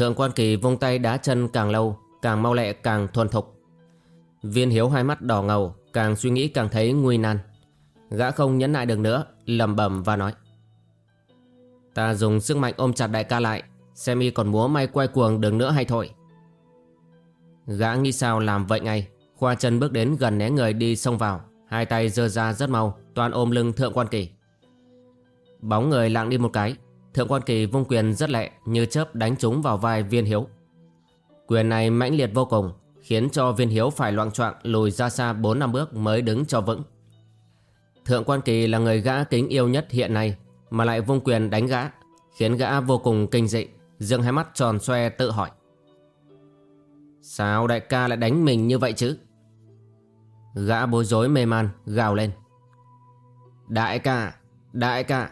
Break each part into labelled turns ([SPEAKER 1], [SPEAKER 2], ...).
[SPEAKER 1] Thượng quan kỳ vung tay đá chân càng lâu, Càng mau lẹ, càng thuần thục. Viên hiếu hai mắt đỏ ngầu, Càng suy nghĩ càng thấy nguy nan. Gã không nhẫn nại được nữa, lẩm bẩm và nói, Ta dùng sức mạnh ôm chặt đại ca lại, Xem y còn múa may quay cuồng đường nữa hay thôi. Gã nghĩ sao làm vậy ngay, Khoa chân bước đến gần né người đi xông vào, Hai tay giơ ra rất mau Toàn ôm lưng thượng quan kỳ. Bóng người lặng đi một cái Thượng quan kỳ vung quyền rất lẹ như chớp đánh trúng vào vai viên hiếu. Quyền này mãnh liệt vô cùng, khiến cho viên hiếu phải loạn choạng lùi ra xa 4 năm bước mới đứng cho vững. Thượng quan kỳ là người gã kính yêu nhất hiện nay, mà lại vung quyền đánh gã, khiến gã vô cùng kinh dị, dương hai mắt tròn xoe tự hỏi. Sao đại ca lại đánh mình như vậy chứ? Gã bối rối mê man, gào lên. Đại ca, đại ca.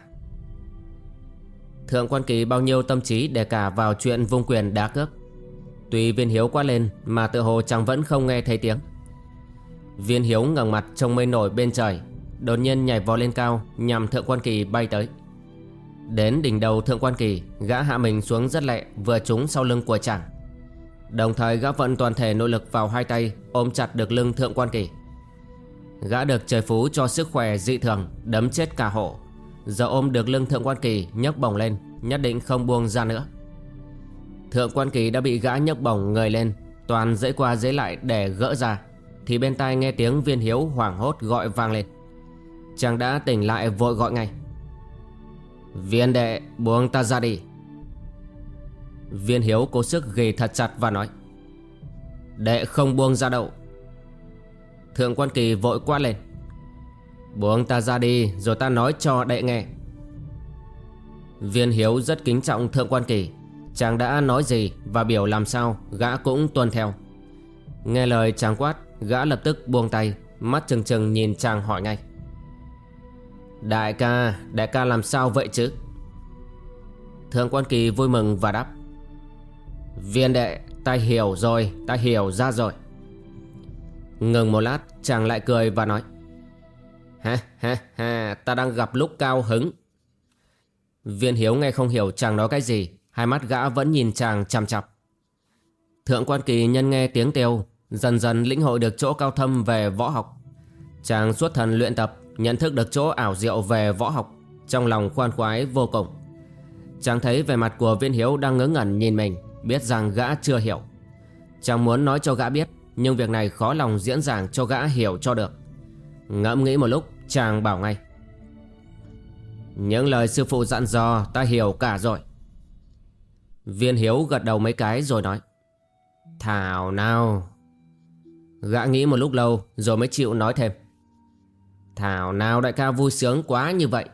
[SPEAKER 1] Thượng quan kỳ bao nhiêu tâm trí để cả vào chuyện vung quyền đá cước. Tuy viên hiếu quát lên mà tự hồ chẳng vẫn không nghe thấy tiếng. Viên hiếu ngẩng mặt trông mây nổi bên trời, Đột nhiên nhảy vò lên cao, nhằm thượng quan kỳ bay tới. Đến đỉnh đầu thượng quan kỳ, Gã hạ mình xuống rất lẹ, vừa trúng sau lưng của chàng. Đồng thời gã vận toàn thể nội lực vào hai tay, Ôm chặt được lưng thượng quan kỳ. Gã được trời phú cho sức khỏe dị thường, Đấm chết cả hộ Giờ ôm được lưng thượng quan kỳ, nhấc bổng lên, Nhất định không buông ra nữa. Thượng quan kỳ đã bị gã nhấc bổng người lên, Toàn dễ qua dễ lại để gỡ ra, Thì bên tai nghe tiếng viên hiếu hoảng hốt gọi vang lên. Chàng đã tỉnh lại vội gọi ngay. Viên đệ, buông ta ra đi. Viên hiếu cố sức ghi thật chặt và nói. Đệ không buông ra đâu. Thượng quan kỳ vội quát lên. Buông ta ra đi, rồi ta nói cho đệ nghe. Viên Hiếu rất kính trọng Thượng Quan Kỳ. Chàng đã nói gì và biểu làm sao, Gã cũng tuân theo. Nghe lời chàng quát, Gã lập tức buông tay, Mắt trừng trừng nhìn chàng hỏi ngay. Đại ca Đại ca làm sao vậy chứ? Thượng Quan Kỳ vui mừng và đáp. Viên đệ, Ta hiểu rồi, Ta hiểu ra rồi. Ngừng một lát, chàng lại cười và nói. Ha ha ha, ta đang gặp lúc cao hứng. Viên Hiếu nghe không hiểu chàng nói cái gì, hai mắt gã vẫn nhìn chàng chằm chặp. Thượng quan kỳ nhân nghe tiếng kêu, dần dần lĩnh hội được chỗ cao thâm về võ học. Chàng suốt thần luyện tập, nhận thức được chỗ ảo diệu về võ học, trong lòng khoan khoái vô cùng. Chàng thấy vẻ mặt của viên hiếu đang ngớ ngẩn nhìn mình, biết rằng gã chưa hiểu. Chàng muốn nói cho gã biết, nhưng việc này khó lòng diễn giảng cho gã hiểu cho được. Ngẫm nghĩ một lúc, chàng bảo ngay. Những lời sư phụ dặn dò, ta hiểu cả rồi. Viên hiếu gật đầu mấy cái rồi nói. Thảo nào. Gã nghĩ một lúc lâu, rồi mới chịu nói thêm. Thảo nào đại ca vui sướng quá như vậy.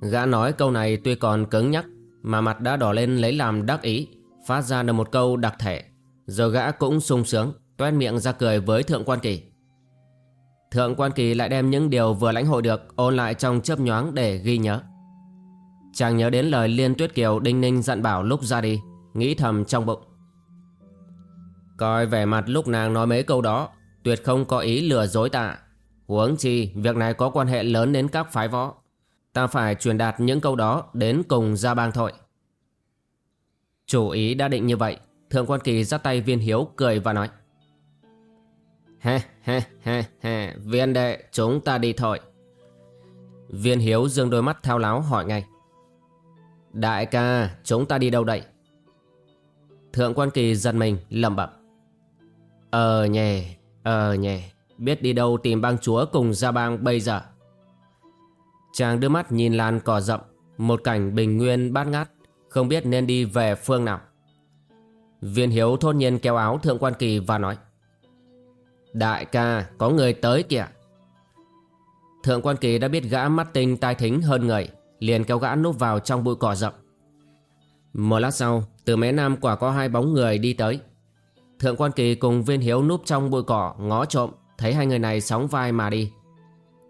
[SPEAKER 1] Gã nói câu này tuy còn cứng nhắc, Mà mặt đã đỏ lên lấy làm đắc ý, Phát ra được một câu đặc thể, Rồi gã cũng sung sướng, Toét miệng ra cười với thượng quan kỳ. Thượng quan kỳ lại đem những điều vừa lãnh hội được ôn lại trong chớp nhoáng để ghi nhớ. Chàng nhớ đến lời Liên Tuyết Kiều đinh ninh dặn bảo lúc ra đi, nghĩ thầm trong bụng. Coi vẻ mặt lúc nàng nói mấy câu đó, tuyệt không có ý lừa dối tạ. Huống chi, việc này có quan hệ lớn đến các phái võ. Ta phải truyền đạt những câu đó đến cùng gia bang thôi. Chủ ý đã định như vậy, Thượng quan kỳ dắt tay viên hiếu cười và nói. Ha ha ha ha, viên đệ, chúng ta đi thôi. Viên hiếu dương đôi mắt thao láo hỏi ngay. Đại ca, chúng ta đi đâu đây? Thượng quan kỳ giật mình lẩm bẩm Ờ nhè Ờ nhè Biết đi đâu tìm bang chúa cùng ra bang bây giờ Chàng đưa mắt nhìn làn cỏ rậm Một cảnh bình nguyên bát ngát Không biết nên đi về phương nào Viên hiếu thốt nhiên kéo áo thượng quan kỳ và nói Đại ca, có người tới kìa. Thượng quan kỳ đã biết gã mắt tinh tai thính hơn người, Liền kéo gã núp vào trong bụi cỏ rậm. Một lát sau, Từ mé nam quả có hai bóng người đi tới. Thượng quan kỳ cùng viên hiếu núp trong bụi cỏ, ngó trộm, Thấy hai người này sóng vai mà đi.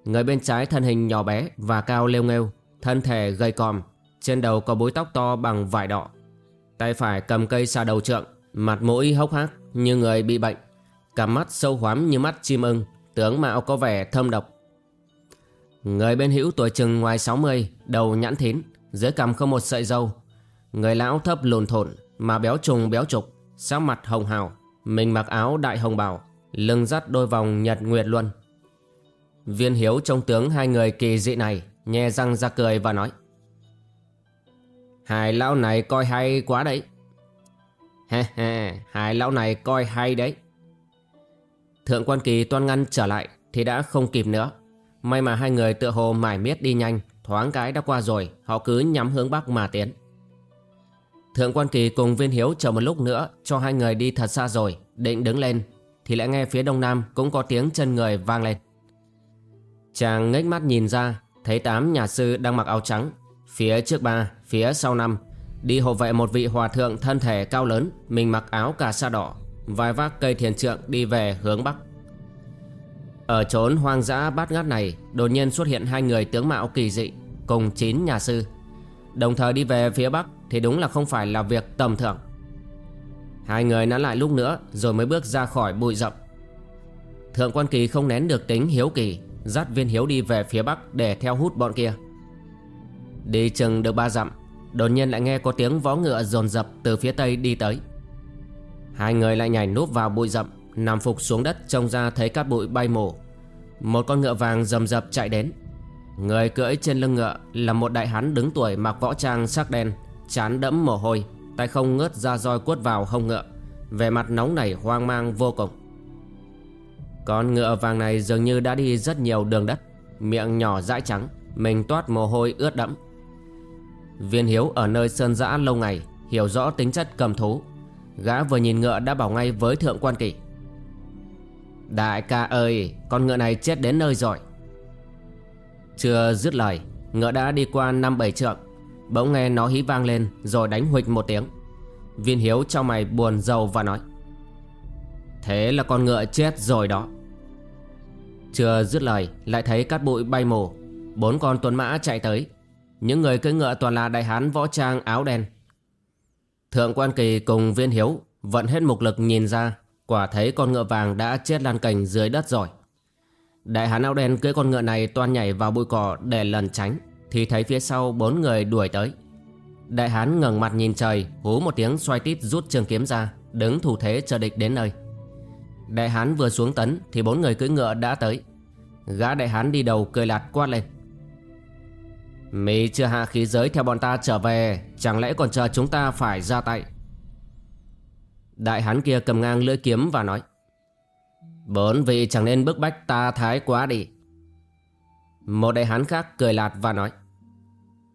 [SPEAKER 1] Người bên trái thân hình nhỏ bé và cao lêu nghêu, Thân thể gầy còm, Trên đầu có búi tóc to bằng vải đỏ. Tay phải cầm cây xà đầu trượng, Mặt mũi hốc hác như người bị bệnh. Cặp mắt sâu hoắm như mắt chim ưng Tướng mạo có vẻ thâm độc. Người bên hữu tuổi chừng ngoài 60 Đầu nhãn thín Dưới cằm không một sợi dâu. Người lão thấp lùn thộn, Mà béo trùng béo trục Sắc mặt hồng hào Mình mặc áo đại hồng bào Lưng dắt đôi vòng nhật nguyệt luân. Viên hiếu trông tướng hai người kỳ dị này Nhe răng ra cười và nói Hai lão này coi hay quá đấy. He he, Hai lão này coi hay đấy. Thượng quan kỳ toan ngăn trở lại Thì đã không kịp nữa. May mà hai người tựa hồ mải miết đi nhanh Thoáng cái đã qua rồi Họ cứ nhắm hướng bắc mà tiến. Thượng quan kỳ cùng viên hiếu chờ một lúc nữa Cho hai người đi thật xa rồi Định đứng lên Thì lại nghe phía đông nam Cũng có tiếng chân người vang lên. Chàng ngếch mắt nhìn ra Thấy tám nhà sư đang mặc áo trắng Phía trước ba, phía sau năm Đi hộ vệ một vị hòa thượng thân thể cao lớn Mình mặc áo cà sa đỏ. Vai vác cây thiền trượng đi về hướng bắc. Ở chốn hoang dã bát ngát này, Đột nhiên xuất hiện hai người tướng mạo kỳ dị Cùng chín nhà sư. Đồng thời đi về phía bắc Thì đúng là không phải là việc tầm thường. Hai người nán lại lúc nữa Rồi mới bước ra khỏi bụi rậm. Thượng quan kỳ không nén được tính hiếu kỳ, Dắt viên hiếu đi về phía bắc Để theo hút bọn kia. Đi chừng được ba dặm, Đột nhiên lại nghe có tiếng vó ngựa dồn dập Từ phía tây đi tới. Hai người lại nhảy núp vào bụi rậm, Nằm phục xuống đất trông ra thấy cát bụi bay mổ Một con ngựa vàng rầm rập chạy đến. Người cưỡi trên lưng ngựa Là một đại hán đứng tuổi mặc võ trang sắc đen, Chán đẫm mồ hôi, Tay không ngớt ra roi quất vào hông ngựa. Về mặt nóng nảy, hoang mang vô cùng. Con ngựa vàng này dường như đã đi rất nhiều đường đất, Miệng nhỏ dãi trắng, Mình toát mồ hôi ướt đẫm. Viên Hiếu ở nơi sơn dã lâu ngày, Hiểu rõ tính chất cầm thú. Gã vừa nhìn ngựa đã bảo ngay với thượng quan kỳ Đại ca ơi, Con ngựa này chết đến nơi rồi. Chưa dứt lời, Ngựa đã đi qua năm bảy trượng. Bỗng nghe nó hí vang lên Rồi đánh huịch một tiếng. Viên Hiếu cho mày buồn rầu và nói, Thế là con ngựa chết rồi đó. Chưa dứt lời, Lại thấy cát bụi bay mù. Bốn con tuấn mã chạy tới. Những người cưỡi ngựa toàn là đại hán võ trang áo đen. Thượng quan kỳ cùng viên hiếu Vận hết mục lực nhìn ra, Quả thấy con ngựa vàng đã chết lan cành dưới đất rồi. Đại hán áo đen cưỡi con ngựa này toan nhảy vào bụi cỏ để lần tránh, Thì thấy phía sau bốn người đuổi tới. Đại hán ngẩng mặt nhìn trời, Hú một tiếng xoay tít rút trường kiếm ra, Đứng thủ thế chờ địch đến nơi. Đại hán vừa xuống tấn, Thì bốn người cưỡi ngựa đã tới. Gã đại hán đi đầu cười lạt quát lên. Mì chưa hạ khí giới theo bọn ta trở về Chẳng lẽ còn chờ chúng ta phải ra tay? Đại hán kia cầm ngang lưỡi kiếm và nói Bốn vị chẳng nên bức bách ta thái quá đi. Một đại hán khác cười lạt và nói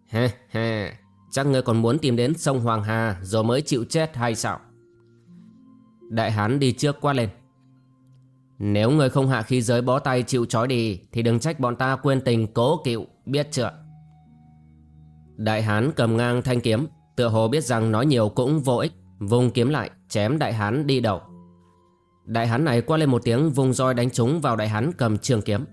[SPEAKER 1] he he, Chắc ngươi còn muốn tìm đến sông Hoàng Hà Rồi mới chịu chết hay sao? Đại hán đi trước qua lên Nếu ngươi không hạ khí giới bó tay chịu trói đi Thì đừng trách bọn ta quên tình cố cựu Biết chưa? Đại hán cầm ngang thanh kiếm, Tựa hồ biết rằng nói nhiều cũng vô ích Vùng kiếm lại, chém đại hán đi đầu. Đại hán này qua lên một tiếng vùng roi đánh trúng vào đại hán cầm trường kiếm.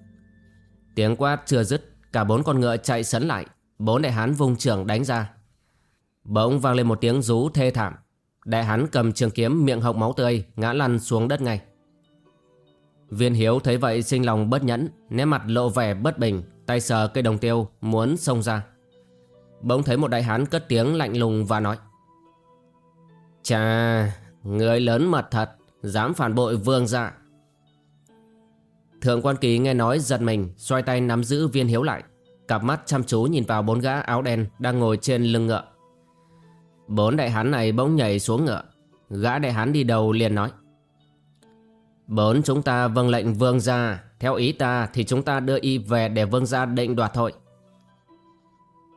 [SPEAKER 1] Tiếng quát chưa dứt, Cả bốn con ngựa chạy sấn lại, Bốn đại hán vùng trường đánh ra. Bỗng vang lên một tiếng rú thê thảm, Đại hán cầm trường kiếm miệng hộc máu tươi, Ngã lăn xuống đất ngay. Viên hiếu thấy vậy sinh lòng bất nhẫn, Nét mặt lộ vẻ bất bình, Tay sờ cây đồng tiêu, muốn xông ra. Bỗng thấy một đại hán cất tiếng lạnh lùng và nói Chà, người lớn mật thật, dám phản bội vương dạ. Thượng quan kỳ nghe nói giật mình, xoay tay nắm giữ viên hiếu lại. Cặp mắt chăm chú nhìn vào bốn gã áo đen đang ngồi trên lưng ngựa. Bốn đại hán này bỗng nhảy xuống ngựa. Gã đại hán đi đầu liền nói Bốn chúng ta vâng lệnh vương gia Theo ý ta thì chúng ta đưa y về để vương gia định đoạt thôi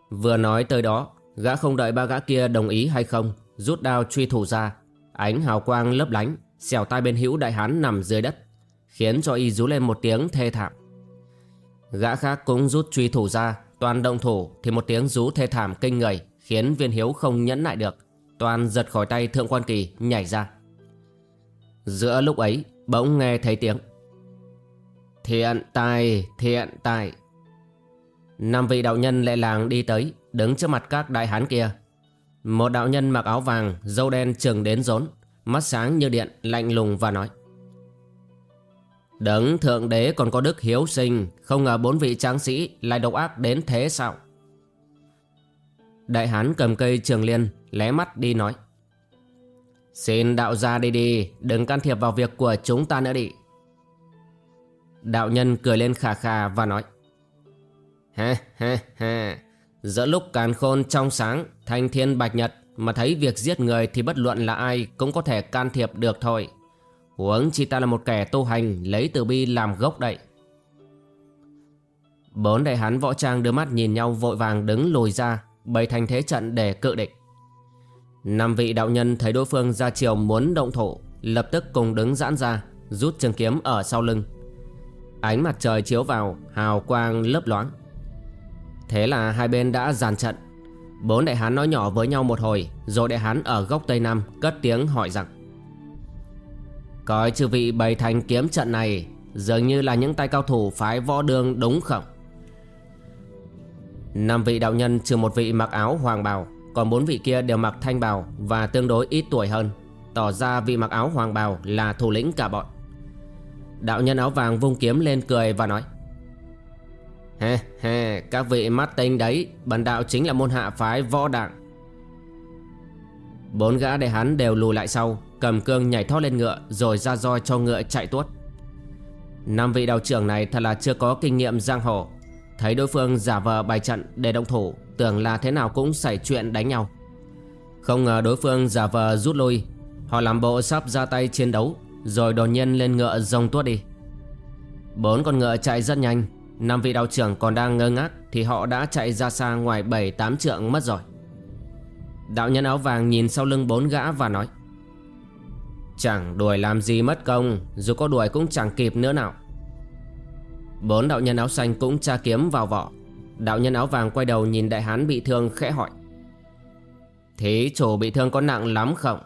[SPEAKER 1] Vừa nói tới đó Gã không đợi ba gã kia đồng ý hay không Rút đao truy thủ ra. Ánh hào quang lấp lánh Xẻo tay bên hữu đại hán nằm dưới đất Khiến cho y rú lên một tiếng thê thảm. Gã khác cũng rút truy thủ ra Toàn động thủ thì một tiếng rú thê thảm kinh người Khiến viên hiếu không nhẫn nại được Toàn giật khỏi tay thượng quan kỳ nhảy ra. Giữa lúc ấy bỗng nghe thấy tiếng Thiện tài, thiện tài Năm vị đạo nhân lệ làng đi tới, Đứng trước mặt các đại hán kia. Một đạo nhân mặc áo vàng Dâu đen trừng đến rốn, Mắt sáng như điện, lạnh lùng và nói. Đấng thượng đế còn có đức hiếu sinh, Không ngờ bốn vị tráng sĩ lại độc ác đến thế sao? Đại hán cầm cây trường liên, Lé mắt đi nói. Xin đạo gia đi đi, Đừng can thiệp vào việc của chúng ta nữa đi. Đạo nhân cười lên khà khà và nói. Ha ha ha. Giữa lúc càn khôn trong sáng, Thanh thiên bạch nhật Mà thấy việc giết người thì bất luận là ai Cũng có thể can thiệp được thôi. Huống chi ta là một kẻ tu hành, Lấy từ bi làm gốc đậy Bốn đại hán võ trang đưa mắt nhìn nhau vội vàng đứng lùi ra, Bày thành thế trận để cự địch. Năm vị đạo nhân thấy đối phương ra chiều muốn động thủ, Lập tức cùng đứng giãn ra, Rút trường kiếm ở sau lưng. Ánh mặt trời chiếu vào, Hào quang lấp loáng. Thế là hai bên đã dàn trận. Bốn đại hán nói nhỏ với nhau một hồi, Rồi đại hán ở góc tây nam Cất tiếng hỏi rằng, Coi chư vị bày thành kiếm trận này, Dường như là những tay cao thủ phái võ đường đúng không? Năm vị đạo nhân trừ một vị mặc áo hoàng bào, Còn bốn vị kia đều mặc thanh bào Và tương đối ít tuổi hơn, Tỏ ra vị mặc áo hoàng bào là thủ lĩnh cả bọn. Đạo nhân áo vàng vung kiếm lên cười và nói he he, các vị mắt tinh đấy Bần đạo chính là môn hạ phái võ đảng. Bốn gã đại hán đều lùi lại sau, Cầm cương nhảy thoát lên ngựa, Rồi ra roi cho ngựa chạy tuốt. Năm vị đạo trưởng này thật là chưa có kinh nghiệm giang hồ. Thấy đối phương giả vờ bài trận để động thủ, Tưởng là thế nào cũng xảy chuyện đánh nhau. Không ngờ đối phương giả vờ rút lui, Họ làm bộ sắp ra tay chiến đấu, Rồi đột nhiên lên ngựa rồng tuốt đi. Bốn con ngựa chạy rất nhanh Năm vị đạo trưởng còn đang ngơ ngác Thì họ đã chạy ra xa ngoài 7-8 trượng mất rồi. Đạo nhân áo vàng nhìn sau lưng bốn gã và nói, Chẳng đuổi làm gì mất công, Dù có đuổi cũng chẳng kịp nữa nào. Bốn đạo nhân áo xanh cũng tra kiếm vào vỏ. Đạo nhân áo vàng quay đầu nhìn đại hán bị thương khẽ hỏi, Thí chủ bị thương có nặng lắm không?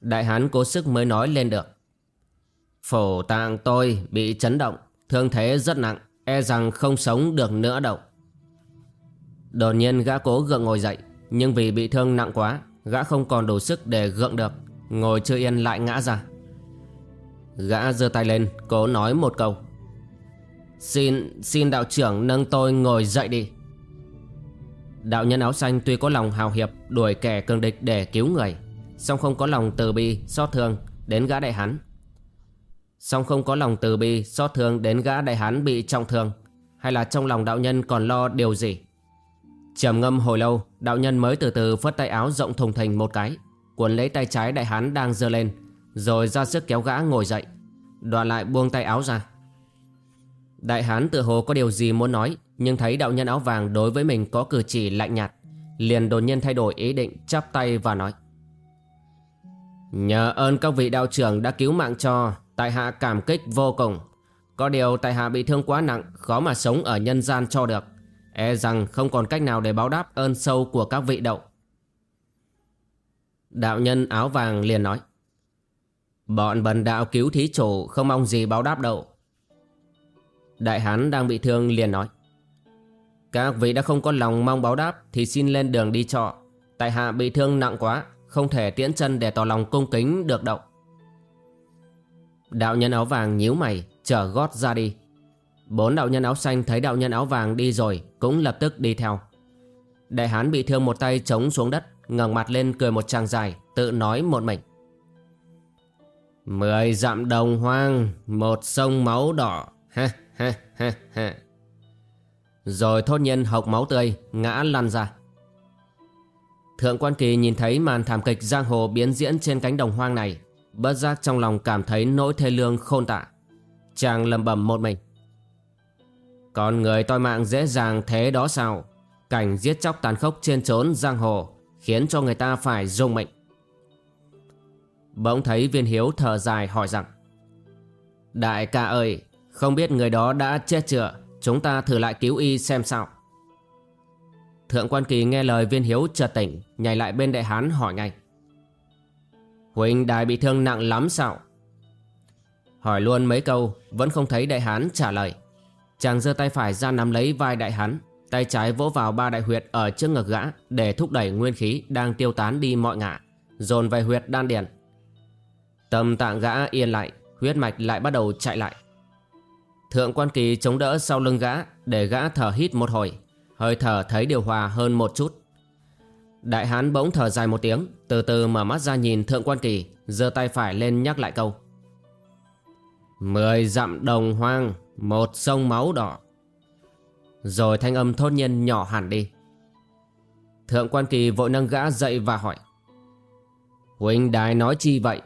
[SPEAKER 1] Đại hán cố sức mới nói lên được Phổ tạng tôi bị chấn động Thương thế rất nặng E rằng không sống được nữa đâu. Đột nhiên gã cố gượng ngồi dậy Nhưng vì bị thương nặng quá Gã không còn đủ sức để gượng được. Ngồi chưa yên lại ngã ra. Gã giơ tay lên Cố nói một câu. Xin, xin đạo trưởng nâng tôi ngồi dậy đi. Đạo nhân áo xanh tuy có lòng hào hiệp Đuổi kẻ cường địch để cứu người song không có lòng từ bi, xót thương Đến gã đại hán song không có lòng từ bi, xót thương Đến gã đại hán bị trọng thương. Hay là trong lòng đạo nhân còn lo điều gì? Trầm ngâm hồi lâu Đạo nhân mới từ từ phất tay áo rộng thùng thình một cái. Cuốn lấy tay trái đại hán đang giơ lên Rồi ra sức kéo gã ngồi dậy. Đoạn lại buông tay áo ra. Đại hán tự hồ có điều gì muốn nói Nhưng thấy đạo nhân áo vàng đối với mình có cử chỉ lạnh nhạt Liền đột nhiên thay đổi ý định chắp tay và nói. Nhờ ơn các vị đạo trưởng đã cứu mạng cho Tại hạ cảm kích vô cùng. Có điều tại hạ bị thương quá nặng, Khó mà sống ở nhân gian cho được. E rằng không còn cách nào để báo đáp ơn sâu của các vị đậu. Đạo nhân áo vàng liền nói, Bọn bần đạo cứu thí chủ không mong gì báo đáp đâu Đại hán đang bị thương liền nói, Các vị đã không có lòng mong báo đáp Thì xin lên đường đi trọ. Tại hạ bị thương nặng quá, Không thể tiễn chân để tỏ lòng cung kính được đâu Đạo nhân áo vàng nhíu mày Chở gót ra đi. Bốn đạo nhân áo xanh thấy đạo nhân áo vàng đi rồi, Cũng lập tức đi theo. Đại hán bị thương một tay chống xuống đất, ngẩng mặt lên cười một tràng dài, Tự nói một mình Mười dặm đồng hoang, Một sông máu đỏ Ha ha ha ha Rồi thốt nhiên hộc máu tươi, Ngã lăn ra. Thượng quan kỳ nhìn thấy màn thảm kịch giang hồ biến diễn trên cánh đồng hoang này Bất giác trong lòng cảm thấy nỗi thê lương khôn tạ Chàng lầm bầm một mình. Con người toi mạng dễ dàng thế đó sao? Cảnh giết chóc tàn khốc trên trốn giang hồ Khiến cho người ta phải rung mệnh Bỗng thấy viên hiếu thở dài hỏi rằng, Đại ca ơi, Không biết người đó đã chết chưa? Chúng ta thử lại cứu y xem sao. Thượng quan kỳ nghe lời viên hiếu chợt tỉnh, Nhảy lại bên đại hán hỏi ngay Huỳnh đài bị thương nặng lắm sao? Hỏi luôn mấy câu, Vẫn không thấy đại hán trả lời. Chàng giơ tay phải ra nắm lấy vai đại hán, Tay trái vỗ vào ba đại huyệt ở trước ngực gã Để thúc đẩy nguyên khí đang tiêu tán đi mọi ngã, Dồn về huyệt đan điền. Tâm tạng gã yên lại, Huyết mạch lại bắt đầu chạy lại. Thượng quan kỳ chống đỡ sau lưng gã Để gã thở hít một hồi, Hơi thở thấy điều hòa hơn một chút. Đại hán bỗng thở dài một tiếng, Từ từ mở mắt ra nhìn thượng quan kỳ, giơ tay phải lên nhắc lại câu. Mười dặm đồng hoang, Một sông máu đỏ. Rồi thanh âm thốt nhiên nhỏ hẳn đi. Thượng quan kỳ vội nâng gã dậy và hỏi. Huynh đài nói chi vậy?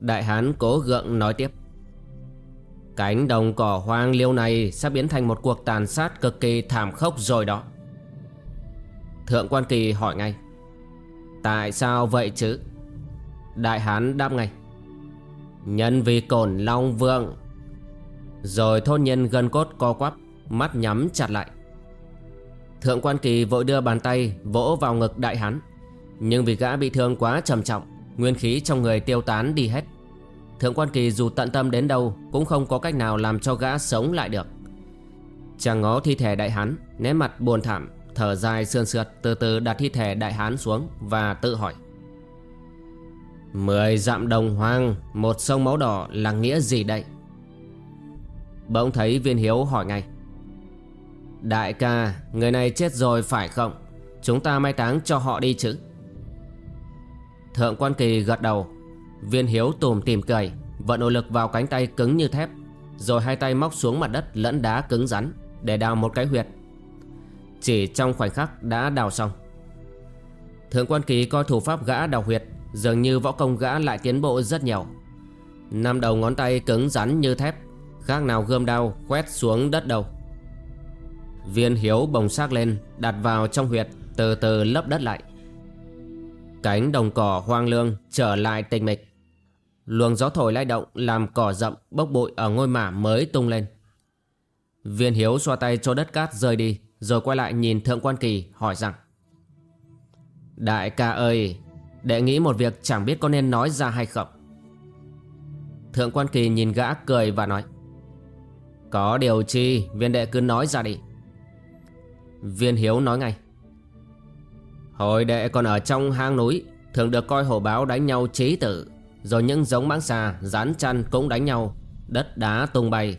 [SPEAKER 1] Đại hán cố gượng nói tiếp. Cánh đồng cỏ hoang liêu này sắp biến thành một cuộc tàn sát cực kỳ thảm khốc rồi đó. Thượng quan kỳ hỏi ngay. Tại sao vậy chứ? Đại hán đáp ngay. Nhân vì cổn long vương. Rồi thôn nhân gân cốt co quắp, Mắt nhắm chặt lại. Thượng quan kỳ vội đưa bàn tay Vỗ vào ngực đại hán. Nhưng vì gã bị thương quá trầm trọng, Nguyên khí trong người tiêu tán đi hết. Thượng quan kỳ dù tận tâm đến đâu Cũng không có cách nào làm cho gã sống lại được. Chàng ngó thi thể đại hán, Nét mặt buồn thảm. Thở dài sườn sượt, Từ từ đặt thi thể đại hán xuống Và tự hỏi. Mười dặm đồng hoang, Một sông máu đỏ là nghĩa gì đây? Bỗng thấy viên hiếu hỏi ngay. Đại ca, Người này chết rồi phải không? Chúng ta mai táng cho họ đi chứ? Thượng quan kỳ gật đầu. Viên hiếu tùm tìm cười, Vận nội lực vào cánh tay cứng như thép, Rồi hai tay móc xuống mặt đất lẫn đá cứng rắn Để đào một cái huyệt. Chỉ trong khoảnh khắc đã đào xong. Thượng quan ký coi thủ pháp gã đào huyệt, Dường như võ công gã lại tiến bộ rất nhiều. Năm đầu ngón tay cứng rắn như thép, Khác nào gươm đao quét xuống đất đầu. Viên hiếu bồng xác lên, Đặt vào trong huyệt, Từ từ lấp đất lại. Cánh đồng cỏ hoang lương trở lại tịch mịch. Luồng gió thổi lay động làm cỏ rậm, bốc bụi ở ngôi mả mới tung lên. Viên Hiếu xoa tay cho đất cát rơi đi rồi quay lại nhìn Thượng Quan Kỳ hỏi rằng Đại ca ơi, đệ nghĩ một việc chẳng biết có nên nói ra hay không. Thượng Quan Kỳ nhìn gã cười và nói Có điều chi viên đệ cứ nói ra đi. Viên Hiếu nói ngay Hồi đệ còn ở trong hang núi Thường được coi hổ báo đánh nhau trí tử rồi những giống mãng xà Rán chăn cũng đánh nhau Đất đá tung bay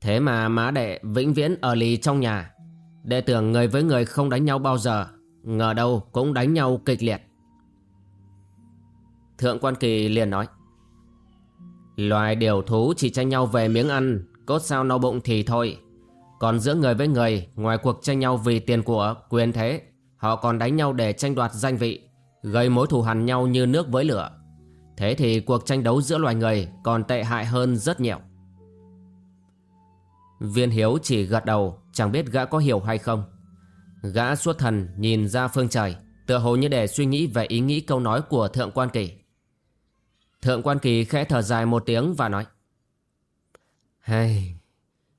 [SPEAKER 1] Thế mà má đệ vĩnh viễn ở lì trong nhà Đệ tưởng người với người không đánh nhau bao giờ Ngờ đâu cũng đánh nhau kịch liệt. Thượng quan kỳ liền nói Loài điều thú chỉ tranh nhau về miếng ăn Cốt sao no bụng thì thôi. Còn giữa người với người Ngoài cuộc tranh nhau vì tiền của quyền thế Họ còn đánh nhau để tranh đoạt danh vị Gây mối thù hằn nhau như nước với lửa. Thế thì cuộc tranh đấu giữa loài người còn tệ hại hơn rất nhiều. Viên Hiếu chỉ gật đầu, chẳng biết gã có hiểu hay không. Gã suốt thần nhìn ra phương trời, tựa hồ như để suy nghĩ về ý nghĩ câu nói của Thượng Quan Kỳ. Thượng Quan Kỳ khẽ thở dài một tiếng và nói. Hay,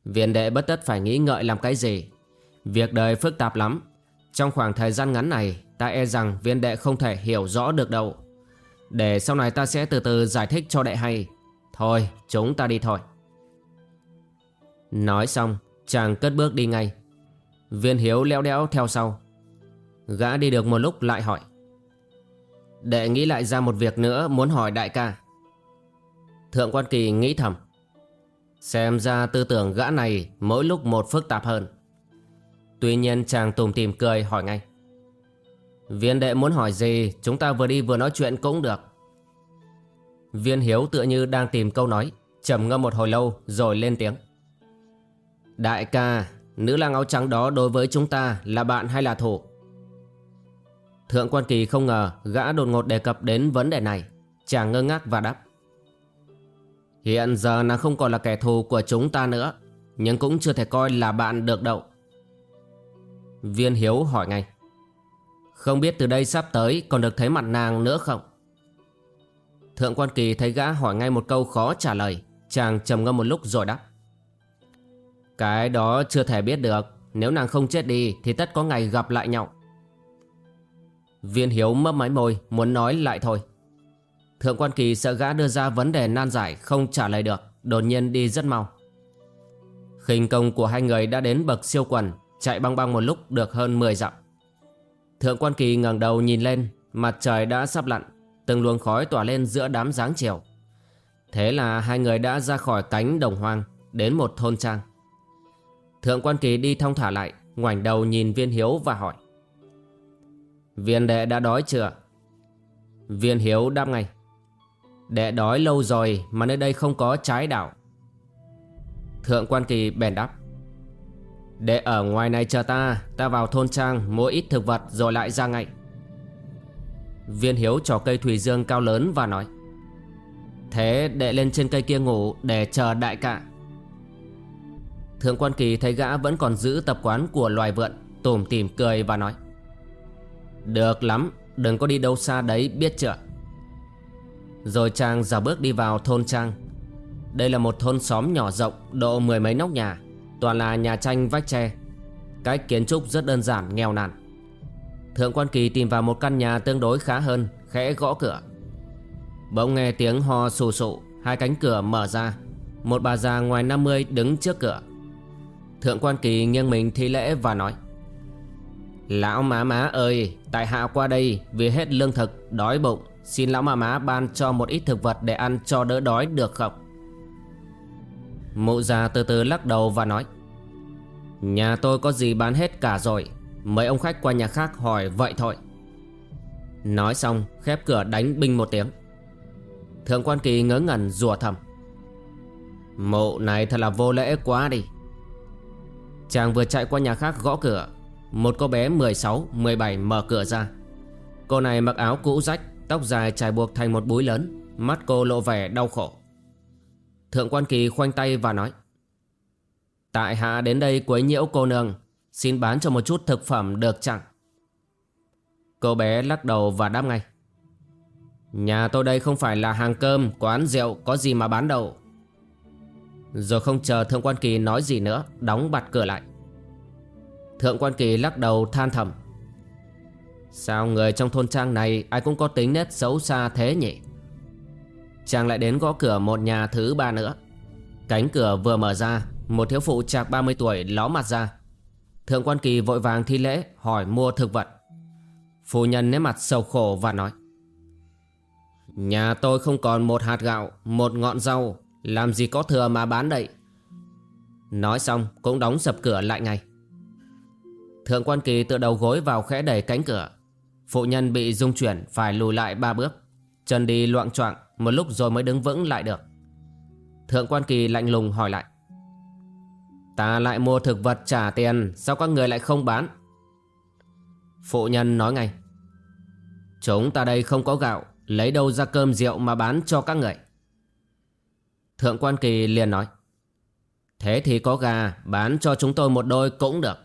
[SPEAKER 1] viên đệ bất tất phải nghĩ ngợi làm cái gì. Việc đời phức tạp lắm. Trong khoảng thời gian ngắn này, ta e rằng viên đệ không thể hiểu rõ được đâu. Để sau này ta sẽ từ từ giải thích cho đệ hay Thôi chúng ta đi thôi Nói xong chàng cất bước đi ngay. Viên hiếu leo đẽo theo sau. Gã đi được một lúc lại hỏi. Đệ nghĩ lại ra một việc nữa muốn hỏi đại ca. Thượng quan kỳ nghĩ thầm. Xem ra tư tưởng gã này mỗi lúc một phức tạp hơn. Tuy nhiên chàng tùm tìm cười hỏi ngay. Viên đệ muốn hỏi gì, Chúng ta vừa đi vừa nói chuyện cũng được. Viên hiếu tựa như đang tìm câu nói, trầm ngâm một hồi lâu rồi lên tiếng. Đại ca, Nữ lang áo trắng đó đối với chúng ta Là bạn hay là thủ Thượng quan kỳ không ngờ gã đột ngột đề cập đến vấn đề này. Chàng ngơ ngác và đáp. Hiện giờ nàng không còn là kẻ thù của chúng ta nữa, Nhưng cũng chưa thể coi là bạn được đâu. Viên Hiếu hỏi ngay. Không biết từ đây sắp tới còn được thấy mặt nàng nữa không? Thượng quan kỳ thấy gã hỏi ngay một câu khó trả lời. Chàng trầm ngâm một lúc rồi đáp. Cái đó chưa thể biết được. Nếu nàng không chết đi, Thì tất có ngày gặp lại nhau. Viên Hiếu mấp máy môi, Muốn nói lại thôi. Thượng quan kỳ sợ gã đưa ra vấn đề nan giải, Không trả lời được. Đột nhiên đi rất mau. Khinh công của hai người đã đến bậc siêu quần, Chạy băng băng một lúc được hơn 10 dặm. Thượng quan kỳ ngẩng đầu nhìn lên, Mặt trời đã sắp lặn, Từng luồng khói tỏa lên giữa đám dáng chiều. Thế là hai người đã ra khỏi cánh đồng hoang, Đến một thôn trang. Thượng quan kỳ đi thong thả lại, ngoảnh đầu nhìn viên hiếu và hỏi. Viên đệ đã đói chưa? Viên hiếu đáp ngay. Đệ đói lâu rồi mà nơi đây không có trái đảo Thượng quan kỳ bèn đáp. Đệ ở ngoài này chờ ta Ta vào thôn trang mua ít thực vật rồi lại ra ngay. Viên hiếu trò cây thủy dương cao lớn và nói. Thế đệ lên trên cây kia ngủ để chờ đại ca Thượng quan kỳ thấy gã vẫn còn giữ tập quán của loài vượn, Tùm tìm cười và nói, Được lắm, Đừng có đi đâu xa đấy, biết chưa? Rồi chàng giả bước đi vào thôn trang. Đây là một thôn xóm nhỏ rộng, Độ mười mấy nóc nhà, Toàn là nhà tranh vách tre. Cách kiến trúc rất đơn giản, nghèo nàn. Thượng quan kỳ tìm vào một căn nhà tương đối khá hơn, Khẽ gõ cửa. Bỗng nghe tiếng ho sù sụ, Hai cánh cửa mở ra. Một bà già ngoài 50 đứng trước cửa. Thượng quan kỳ nghiêng mình thi lễ và nói, Lão má má ơi, Tại hạ qua đây vì hết lương thực, Đói bụng, Xin lão má má ban cho một ít thực vật để ăn cho đỡ đói được không? Mụ già từ từ lắc đầu và nói, Nhà tôi có gì bán hết cả rồi, Mấy ông khách qua nhà khác hỏi vậy thôi. Nói xong, khép cửa đánh binh một tiếng. Thượng quan kỳ ngớ ngẩn rùa thầm, Mụ này thật là vô lễ quá đi. Chàng vừa chạy qua nhà khác gõ cửa. Một cô bé 16, 17 mở cửa ra. Cô này mặc áo cũ rách Tóc dài trải buộc thành một búi lớn Mắt cô lộ vẻ đau khổ. Thượng quan kỳ khoanh tay và nói Tại hạ đến đây quấy nhiễu cô nương Xin bán cho một chút thực phẩm được chẳng? Cô bé lắc đầu và đáp ngay Nhà tôi đây không phải là hàng cơm, quán rượu có gì mà bán đâu. Rồi không chờ Thượng Quan Kỳ nói gì nữa, Đóng bặt cửa lại. Thượng Quan Kỳ lắc đầu than thầm. Sao người trong thôn trang này Ai cũng có tính nết xấu xa thế nhỉ? Chàng lại đến gõ cửa một nhà thứ ba nữa. Cánh cửa vừa mở ra, Một thiếu phụ chạc 30 tuổi ló mặt ra. Thượng quan kỳ vội vàng thi lễ, hỏi mua thực vật. Phu nhân nét mặt sầu khổ và nói. Nhà tôi không còn một hạt gạo, Một ngọn rau. Làm gì có thừa mà bán đậy Nói xong, cũng đóng sập cửa lại ngay. Thượng quan kỳ tự đầu gối vào khẽ đẩy cánh cửa. Phụ nhân bị rung chuyển phải lùi lại ba bước. Chân đi loạn choạng, Một lúc rồi mới đứng vững lại được. Thượng quan kỳ lạnh lùng hỏi lại. Ta lại mua thực vật trả tiền, Sao các người lại không bán? Phụ nhân nói ngay. Chúng ta đây không có gạo, Lấy đâu ra cơm rượu mà bán cho các người? Thượng quan kỳ liền nói, Thế thì có gà, Bán cho chúng tôi một đôi cũng được.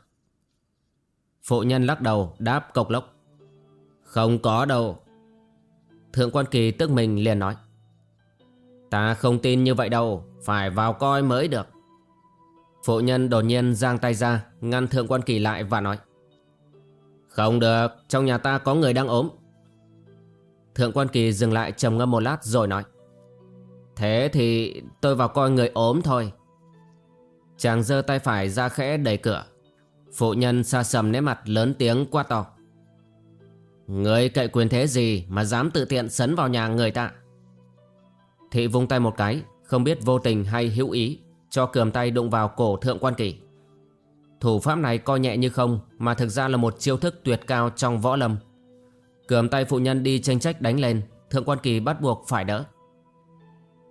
[SPEAKER 1] Phụ nhân lắc đầu, đáp cộc lốc, Không có đâu. Thượng quan kỳ tức mình liền nói, Ta không tin như vậy đâu, Phải vào coi mới được. Phụ nhân đột nhiên giang tay ra, Ngăn thượng quan kỳ lại và nói, Không được, Trong nhà ta có người đang ốm. Thượng quan kỳ dừng lại trầm ngâm một lát rồi nói Thế thì tôi vào coi người ốm thôi. Chàng giơ tay phải ra khẽ đẩy cửa. Phụ nhân xa sầm nét mặt lớn tiếng quát to. Người cậy quyền thế gì mà dám tự tiện sấn vào nhà người ta? Thị vung tay một cái, Không biết vô tình hay hữu ý, Cho cườm tay đụng vào cổ thượng quan kỳ. Thủ pháp này coi nhẹ như không, Mà thực ra là một chiêu thức tuyệt cao trong võ lâm. Cườm tay phụ nhân đi tranh trách đánh lên, Thượng quan kỳ bắt buộc phải đỡ.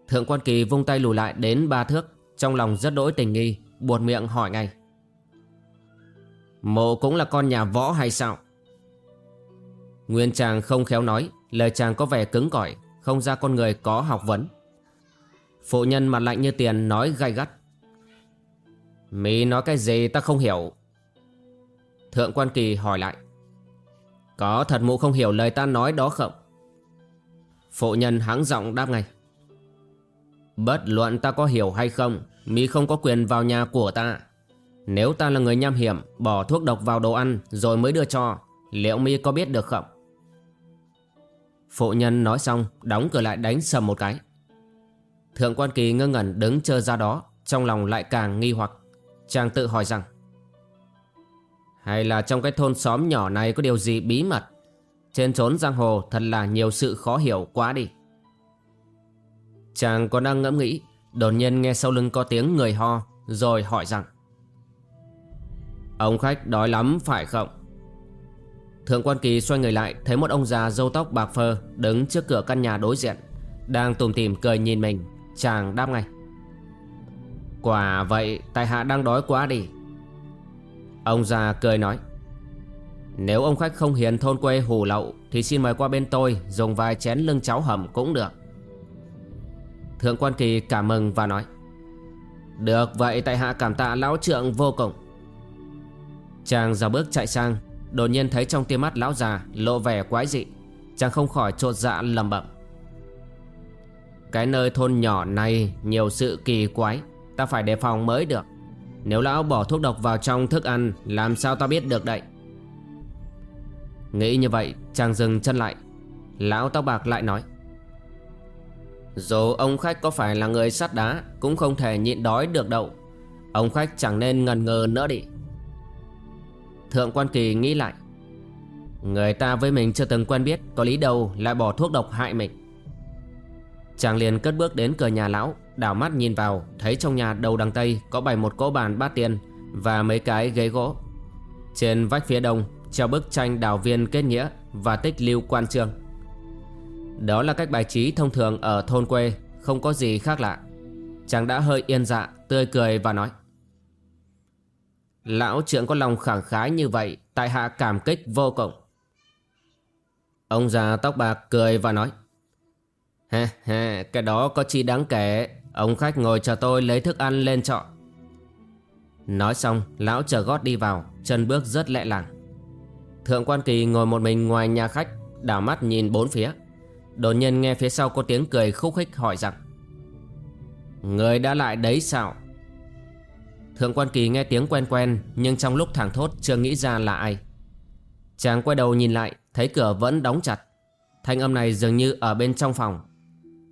[SPEAKER 1] Thượng quan kỳ vung tay lùi lại đến ba thước, Trong lòng rất đỗi tình nghi, Buột miệng hỏi ngay. Mộ cũng là con nhà võ hay sao? Nguyên chàng không khéo nói, Lời chàng có vẻ cứng cỏi, Không ra con người có học vấn. Phụ nhân mặt lạnh như tiền nói gay gắt. Mỹ nói cái gì ta không hiểu. Thượng quan kỳ hỏi lại. Có thật mụ không hiểu lời ta nói đó không? Phụ nhân hắng giọng đáp ngay. Bất luận ta có hiểu hay không Mỹ không có quyền vào nhà của ta. Nếu ta là người nham hiểm, Bỏ thuốc độc vào đồ ăn Rồi mới đưa cho, Liệu mi có biết được không? Phụ nhân nói xong, Đóng cửa lại đánh sầm một cái. Thượng quan kỳ ngơ ngẩn đứng chờ ra đó, Trong lòng lại càng nghi hoặc. Chàng tự hỏi rằng, Hay là trong cái thôn xóm nhỏ này Có điều gì bí mật? Trên trốn giang hồ thật là nhiều sự khó hiểu quá đi. Chàng còn đang ngẫm nghĩ, Đột nhiên nghe sau lưng có tiếng người ho, Rồi hỏi rằng, Ông khách đói lắm phải không? Thượng quan kỳ xoay người lại, Thấy một ông già râu tóc bạc phơ Đứng trước cửa căn nhà đối diện, Đang tùm tìm cười nhìn mình. Chàng đáp ngay, Quả vậy tại hạ đang đói quá đi. Ông già cười nói, Nếu ông khách không hiền thôn quê hù lậu Thì xin mời qua bên tôi Dùng vài chén lưng cháo hầm cũng được. Thượng quan kỳ cảm mừng và nói, Được vậy tại hạ cảm tạ lão trượng vô cùng. Chàng dào bước chạy sang, Đột nhiên thấy trong tia mắt lão già Lộ vẻ quái dị, Chàng không khỏi trột dạ lầm bẩm, Cái nơi thôn nhỏ này Nhiều sự kỳ quái, Ta phải đề phòng mới được. Nếu lão bỏ thuốc độc vào trong thức ăn, Làm sao ta biết được đây? Nghĩ như vậy, chàng dừng chân lại. Lão tóc bạc lại nói dù ông khách có phải là người sắt đá, Cũng không thể nhịn đói được đâu. Ông khách chẳng nên ngần ngờ nữa đi. Thượng quan kỳ nghĩ lại. Người ta với mình chưa từng quen biết, Có lý đâu lại bỏ thuốc độc hại mình. Chàng liền cất bước đến cửa nhà lão, Đảo mắt nhìn vào, Thấy trong nhà đầu đằng Tây Có bày một cỗ bàn bát tiên Và mấy cái ghế gỗ. Trên vách phía đông, Treo bức tranh đào viên kết nghĩa Và tích lưu quan trương. Đó là cách bài trí thông thường ở thôn quê, Không có gì khác lạ. Chàng đã hơi yên dạ Tươi cười và nói. Lão trưởng có lòng khẳng khái như vậy, Tại hạ cảm kích vô cùng. Ông già tóc bạc cười và nói. Ha ha Cái đó có chi đáng kể. Ông khách ngồi chờ tôi lấy thức ăn lên trọ. Nói xong, Lão chờ gót đi vào, Chân bước rất lẹ làng. Thượng quan kỳ ngồi một mình ngoài nhà khách, Đảo mắt nhìn bốn phía. Đột nhiên nghe phía sau có tiếng cười khúc khích hỏi rằng, Người đã lại đấy sao? Thượng quan kỳ nghe tiếng quen quen, Nhưng trong lúc thẳng thốt chưa nghĩ ra là ai. Chàng quay đầu nhìn lại, Thấy cửa vẫn đóng chặt. Thanh âm này dường như ở bên trong phòng.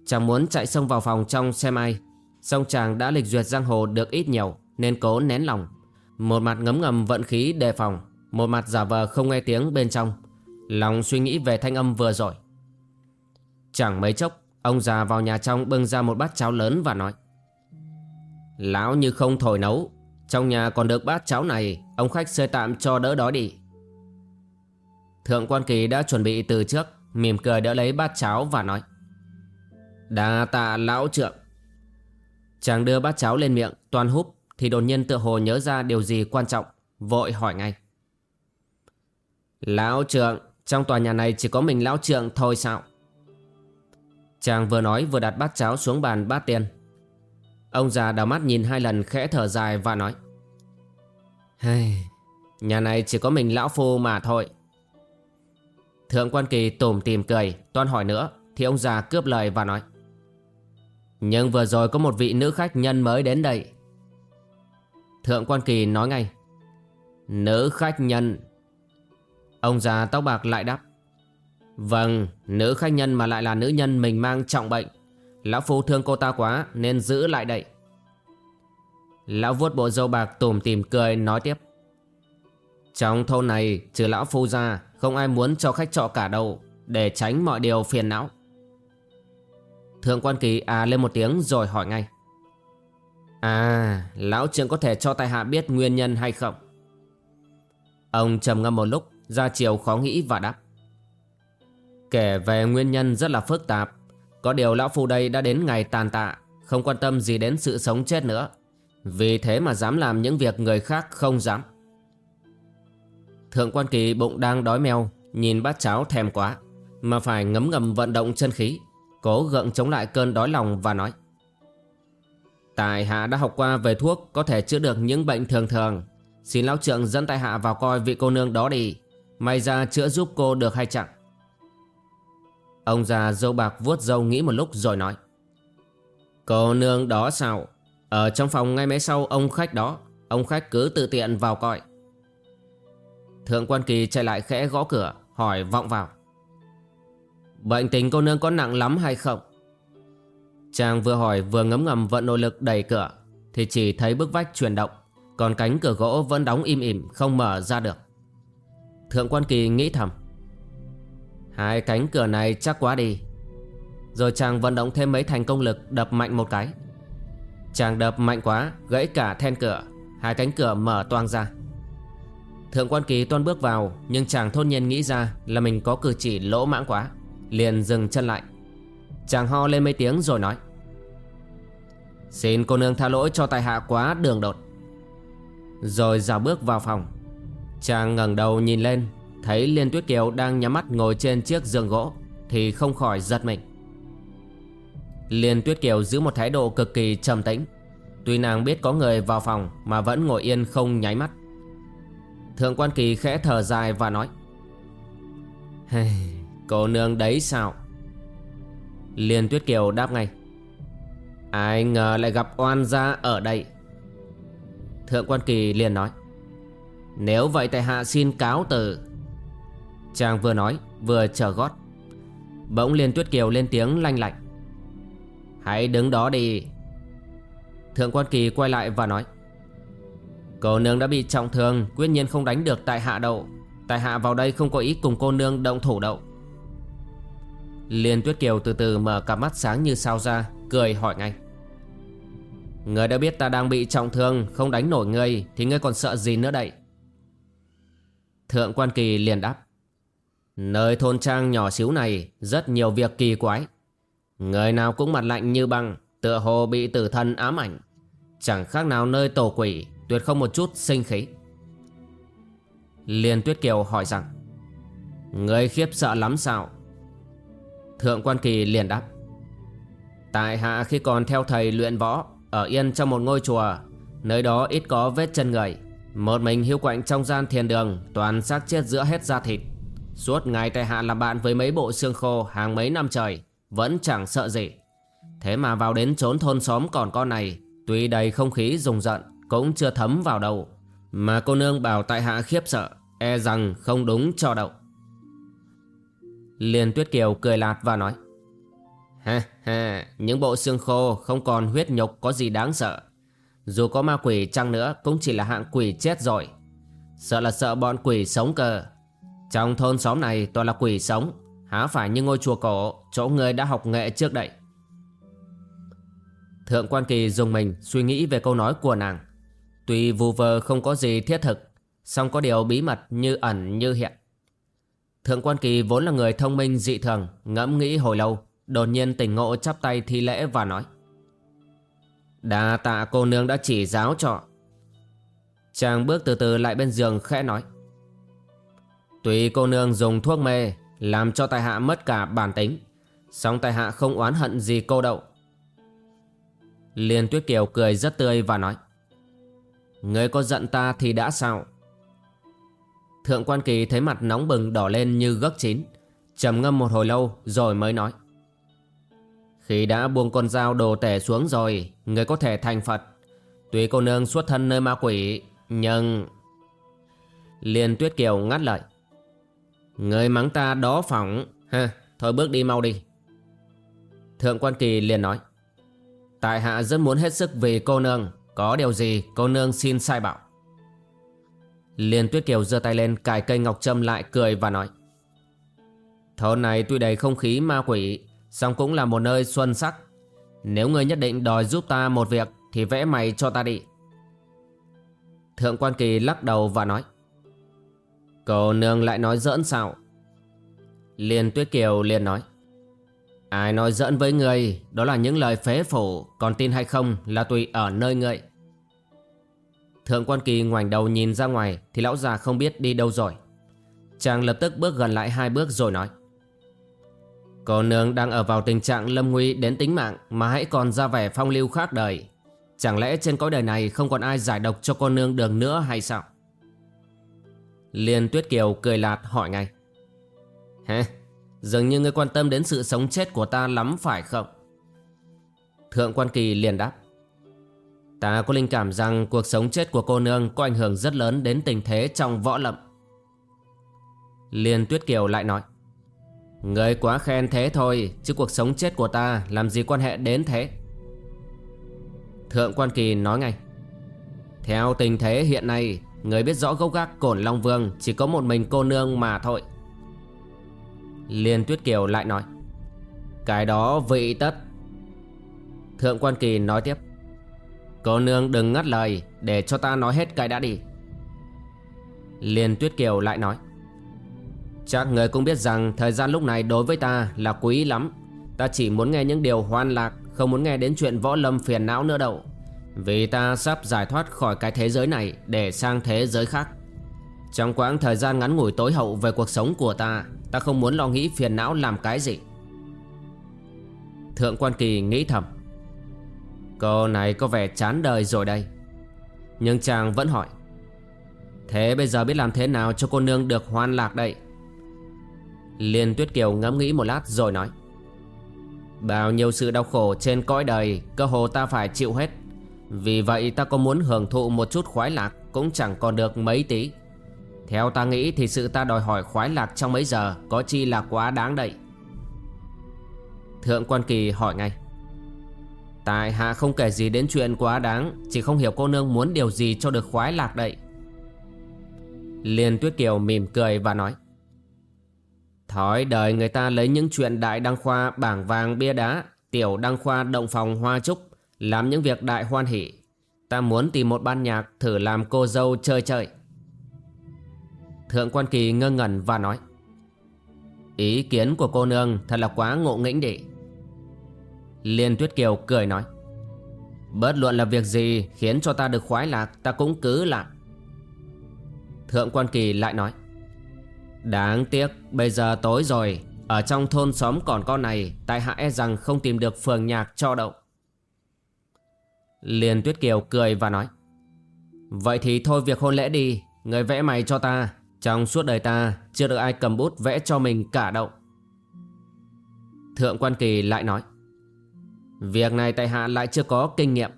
[SPEAKER 1] Chàng muốn chạy xông vào phòng trong xem ai. Xong chàng đã lịch duyệt giang hồ được ít nhiều, Nên cố nén lòng. Một mặt ngấm ngầm vận khí đề phòng, Một mặt giả vờ không nghe tiếng bên trong. Lòng suy nghĩ về thanh âm vừa rồi. Chẳng mấy chốc, Ông già vào nhà trong bưng ra một bát cháo lớn và nói, Lão như không thổi nấu, Trong nhà còn được bát cháo này, Ông khách xơi tạm cho đỡ đói đi. Thượng quan kỳ đã chuẩn bị từ trước, Mỉm cười đỡ lấy bát cháo và nói Đà tạ lão trượng. Chàng đưa bát cháo lên miệng, Toàn húp, Thì đột nhiên tựa hồ nhớ ra điều gì quan trọng, Vội hỏi ngay, Lão trượng, Trong tòa nhà này chỉ có mình lão trượng thôi sao? Chàng vừa nói vừa đặt bát cháo xuống bàn bát tiên. Ông già đào mắt nhìn hai lần khẽ thở dài và nói hey, Nhà này chỉ có mình lão phu mà thôi. Thượng quan kỳ tủm tìm cười Toan hỏi nữa Thì ông già cướp lời và nói Nhưng vừa rồi có một vị nữ khách nhân mới đến đây. Thượng quan kỳ nói ngay Nữ khách nhân. Ông già tóc bạc lại đáp Vâng Nữ khách nhân mà lại là nữ nhân mình mang trọng bệnh. Lão Phu thương cô ta quá, Nên giữ lại đây. Lão vuốt bộ dâu bạc tủm tìm cười, nói tiếp. Trong thôn này, Trừ Lão Phu ra, Không ai muốn cho khách trọ cả đâu Để tránh mọi điều phiền não. Thượng quan kỳ à lên một tiếng rồi hỏi ngay. À Lão trưởng có thể cho tài hạ biết nguyên nhân hay không? Ông trầm ngâm một lúc, Ra chiều khó nghĩ và đáp. Kể về nguyên nhân rất là phức tạp. Có điều lão phu đây đã đến ngày tàn tạ, Không quan tâm gì đến sự sống chết nữa. Vì thế mà dám làm những việc người khác không dám. Thượng quan kỳ bụng đang đói meo, Nhìn bát cháo thèm quá, Mà phải ngấm ngầm vận động chân khí, Cố gượng chống lại cơn đói lòng và nói. Tài hạ đã học qua về thuốc Có thể chữa được những bệnh thường thường. Xin lão trượng dẫn tài hạ vào coi vị cô nương đó đi. May ra chữa giúp cô được hay chẳng. Ông già dâu bạc vuốt dâu nghĩ một lúc rồi nói. Cô nương đó sao? Ở trong phòng ngay mấy sau ông khách đó. Ông khách cứ tự tiện vào coi. Thượng quan kỳ chạy lại khẽ gõ cửa, Hỏi vọng vào. Bệnh tình cô nương có nặng lắm hay không? Chàng vừa hỏi vừa ngấm ngầm vận nội lực đẩy cửa, Thì chỉ thấy bức vách chuyển động, Còn cánh cửa gỗ vẫn đóng im ỉm, không mở ra được. Thượng quan kỳ nghĩ thầm. Hai cánh cửa này chắc quá đi. Rồi chàng vận động thêm mấy thành công lực đập mạnh một cái. Chàng đập mạnh quá, gãy cả then cửa. Hai cánh cửa mở toang ra. Thượng quan kỳ toan bước vào, Nhưng chàng thôn nhiên nghĩ ra là mình có cử chỉ lỗ mãng quá, Liền dừng chân lại. Chàng ho lên mấy tiếng rồi nói, Xin cô nương tha lỗi cho tài hạ quá đường đột. Rồi dào bước vào phòng. Chàng ngẩng đầu nhìn lên Thấy Liên Tuyết Kiều đang nhắm mắt ngồi trên chiếc giường gỗ Thì không khỏi giật mình. Liên Tuyết Kiều giữ một thái độ cực kỳ trầm tĩnh. Tuy nàng biết có người vào phòng Mà vẫn ngồi yên không nháy mắt. Thượng quan kỳ khẽ thở dài và nói hey, Cô nương đấy sao? Liên Tuyết Kiều đáp ngay Ai ngờ lại gặp oan gia ở đây. Thượng quan kỳ liền nói Nếu vậy tại hạ xin cáo từ. Chàng vừa nói, vừa chờ gót. Bỗng Liên Tuyết Kiều lên tiếng lanh lạnh Hãy đứng đó đi. Thượng quan kỳ quay lại và nói, Cô nương đã bị trọng thương, Quyết nhiên không đánh được tại hạ đậu. Tại hạ vào đây không có ý cùng cô nương động thủ đậu. Liên Tuyết Kiều từ từ mở cặp mắt sáng như sao ra, Cười hỏi ngay, Người đã biết ta đang bị trọng thương, Không đánh nổi ngươi, Thì ngươi còn sợ gì nữa đây? Thượng quan kỳ liền đáp Nơi thôn trang nhỏ xíu này, Rất nhiều việc kỳ quái. Người nào cũng mặt lạnh như băng, Tựa hồ bị tử thần ám ảnh. Chẳng khác nào nơi tổ quỷ, Tuyệt không một chút sinh khí. Liên Tuyết Kiều hỏi rằng, Người khiếp sợ lắm sao? Thượng quan kỳ liền đáp, Tại hạ khi còn theo thầy luyện võ, Ở yên trong một ngôi chùa, Nơi đó ít có vết chân người. Một mình hiu quạnh trong gian thiền đường, Toàn xác chết giữa hết da thịt. Suốt ngày tại hạ làm bạn với mấy bộ xương khô Hàng mấy năm trời, Vẫn chẳng sợ gì. Thế mà vào đến trốn thôn xóm còn con này, Tuy đầy không khí rùng rợn, Cũng chưa thấm vào đầu Mà cô nương bảo tại hạ khiếp sợ E rằng không đúng cho đậu Liên Tuyết Kiều cười lạt và nói Ha ha Những bộ xương khô không còn huyết nhục có gì đáng sợ. Dù có ma quỷ chăng nữa Cũng chỉ là hạng quỷ chết rồi. Sợ là sợ bọn quỷ sống cơ trong thôn xóm này toàn là quỷ sống. Há phải như ngôi chùa cổ, Chỗ người đã học nghệ trước đây. Thượng quan kỳ dùng mình suy nghĩ về câu nói của nàng. Tuy vù vờ không có gì thiết thực, song có điều bí mật như ẩn như hiện. Thượng quan kỳ vốn là người thông minh dị thường, Ngẫm nghĩ hồi lâu, Đột nhiên tỉnh ngộ chắp tay thi lễ và nói. Đà tạ cô nương đã chỉ giáo cho. Chàng bước từ từ lại bên giường, khẽ nói. Tuy cô nương dùng thuốc mê, Làm cho tài hạ mất cả bản tính. Song tài hạ không oán hận gì cô đậu Liên Tuyết Kiều cười rất tươi và nói, Người có giận ta thì đã sao? Thượng quan kỳ thấy mặt nóng bừng đỏ lên như gấc chín, trầm ngâm một hồi lâu rồi mới nói, Khi đã buông con dao đồ tể xuống rồi, Người có thể thành Phật. Tuy cô nương xuất thân nơi ma quỷ, Nhưng Liên Tuyết Kiều ngắt lời Người mắng ta đó phỏng. Ha, Thôi bước đi mau đi. Thượng quan kỳ liền nói, Tại hạ rất muốn hết sức vì cô nương. Có điều gì cô nương xin sai bảo. Liên Tuyết Kiều giơ tay lên, cài cây ngọc trâm lại cười và nói, Thôn này tuy đầy không khí ma quỷ, song cũng là một nơi xuân sắc. Nếu người nhất định đòi giúp ta một việc, Thì vẽ mày cho ta đi. Thượng quan kỳ lắc đầu và nói Cô nương lại nói giỡn sao? Liên Tuyết Kiều liền nói, Ai nói giỡn với người Đó là những lời phế phủ, Còn tin hay không là tùy ở nơi người Thượng quan kỳ ngoảnh đầu nhìn ra ngoài Thì lão già không biết đi đâu rồi. Chàng lập tức bước gần lại hai bước rồi nói, Cô nương đang ở vào tình trạng lâm nguy đến tính mạng Mà hãy còn ra vẻ phong lưu khác đời. Chẳng lẽ trên cõi đời này không còn ai giải độc cho cô nương đường nữa hay sao? Liên Tuyết Kiều cười lạt hỏi ngay. Hả? Dường như ngươi quan tâm đến sự sống chết của ta lắm phải không? Thượng quan kỳ liền đáp. Ta có linh cảm rằng cuộc sống chết của cô nương có ảnh hưởng rất lớn đến tình thế trong võ lâm. Liên Tuyết Kiều lại nói. Người quá khen thế thôi, Chứ cuộc sống chết của ta làm gì quan hệ đến thế? Thượng quan kỳ nói ngay. Theo tình thế hiện nay Người biết rõ gốc gác cổn Long Vương, Chỉ có một mình cô nương mà thôi. Liên Tuyết Kiều lại nói, Cái đó vị tất. Thượng quan kỳ nói tiếp, Cô nương đừng ngắt lời, Để cho ta nói hết cái đã đi. Liên Tuyết Kiều lại nói, Chắc người cũng biết rằng Thời gian lúc này đối với ta là quý lắm. Ta chỉ muốn nghe những điều hoan lạc, Không muốn nghe đến chuyện võ lâm phiền não nữa đâu. Vì ta sắp giải thoát khỏi cái thế giới này Để sang thế giới khác. Trong quãng thời gian ngắn ngủi tối hậu Về cuộc sống của ta Ta không muốn lo nghĩ phiền não làm cái gì. Thượng quan kỳ nghĩ thầm. Cô này có vẻ chán đời rồi đây. Nhưng chàng vẫn hỏi. Thế bây giờ biết làm thế nào cho cô nương được hoan lạc đây? Liên Tuyết Kiều ngẫm nghĩ một lát rồi nói. Bao nhiêu sự đau khổ trên cõi đời, Cơ hồ ta phải chịu hết. Vì vậy ta có muốn hưởng thụ một chút khoái lạc Cũng chẳng còn được mấy tí. Theo ta nghĩ thì sự ta đòi hỏi khoái lạc trong mấy giờ Có chi là quá đáng đậy Thượng quan kỳ hỏi ngay. Tại hạ không kể gì đến chuyện quá đáng, Chỉ không hiểu cô nương muốn điều gì cho được khoái lạc đậy Liên Tuyết Kiều mỉm cười và nói. Thói đời người ta lấy những chuyện đại đăng khoa bảng vàng bia đá, Tiểu đăng khoa động phòng hoa trúc làm những việc đại hoan hỷ. Ta muốn tìm một ban nhạc thử làm cô dâu chơi chơi. Thượng quan kỳ ngơ ngẩn và nói, Ý kiến của cô nương thật là quá ngộ nghĩnh đi. Liên Tuyết Kiều cười nói, Bất luận là việc gì khiến cho ta được khoái lạc, ta cũng cứ làm. Thượng quan kỳ lại nói, Đáng tiếc, bây giờ tối rồi, Ở trong thôn xóm còn con này, Tại hạ e rằng không tìm được phường nhạc cho động. Liên Tuyết Kiều cười và nói, Vậy thì thôi việc hôn lễ đi, Người vẽ mày cho ta. Trong suốt đời ta, Chưa được ai cầm bút vẽ cho mình cả đậu Thượng quan kỳ lại nói, Việc này tại hạ lại chưa có kinh nghiệm.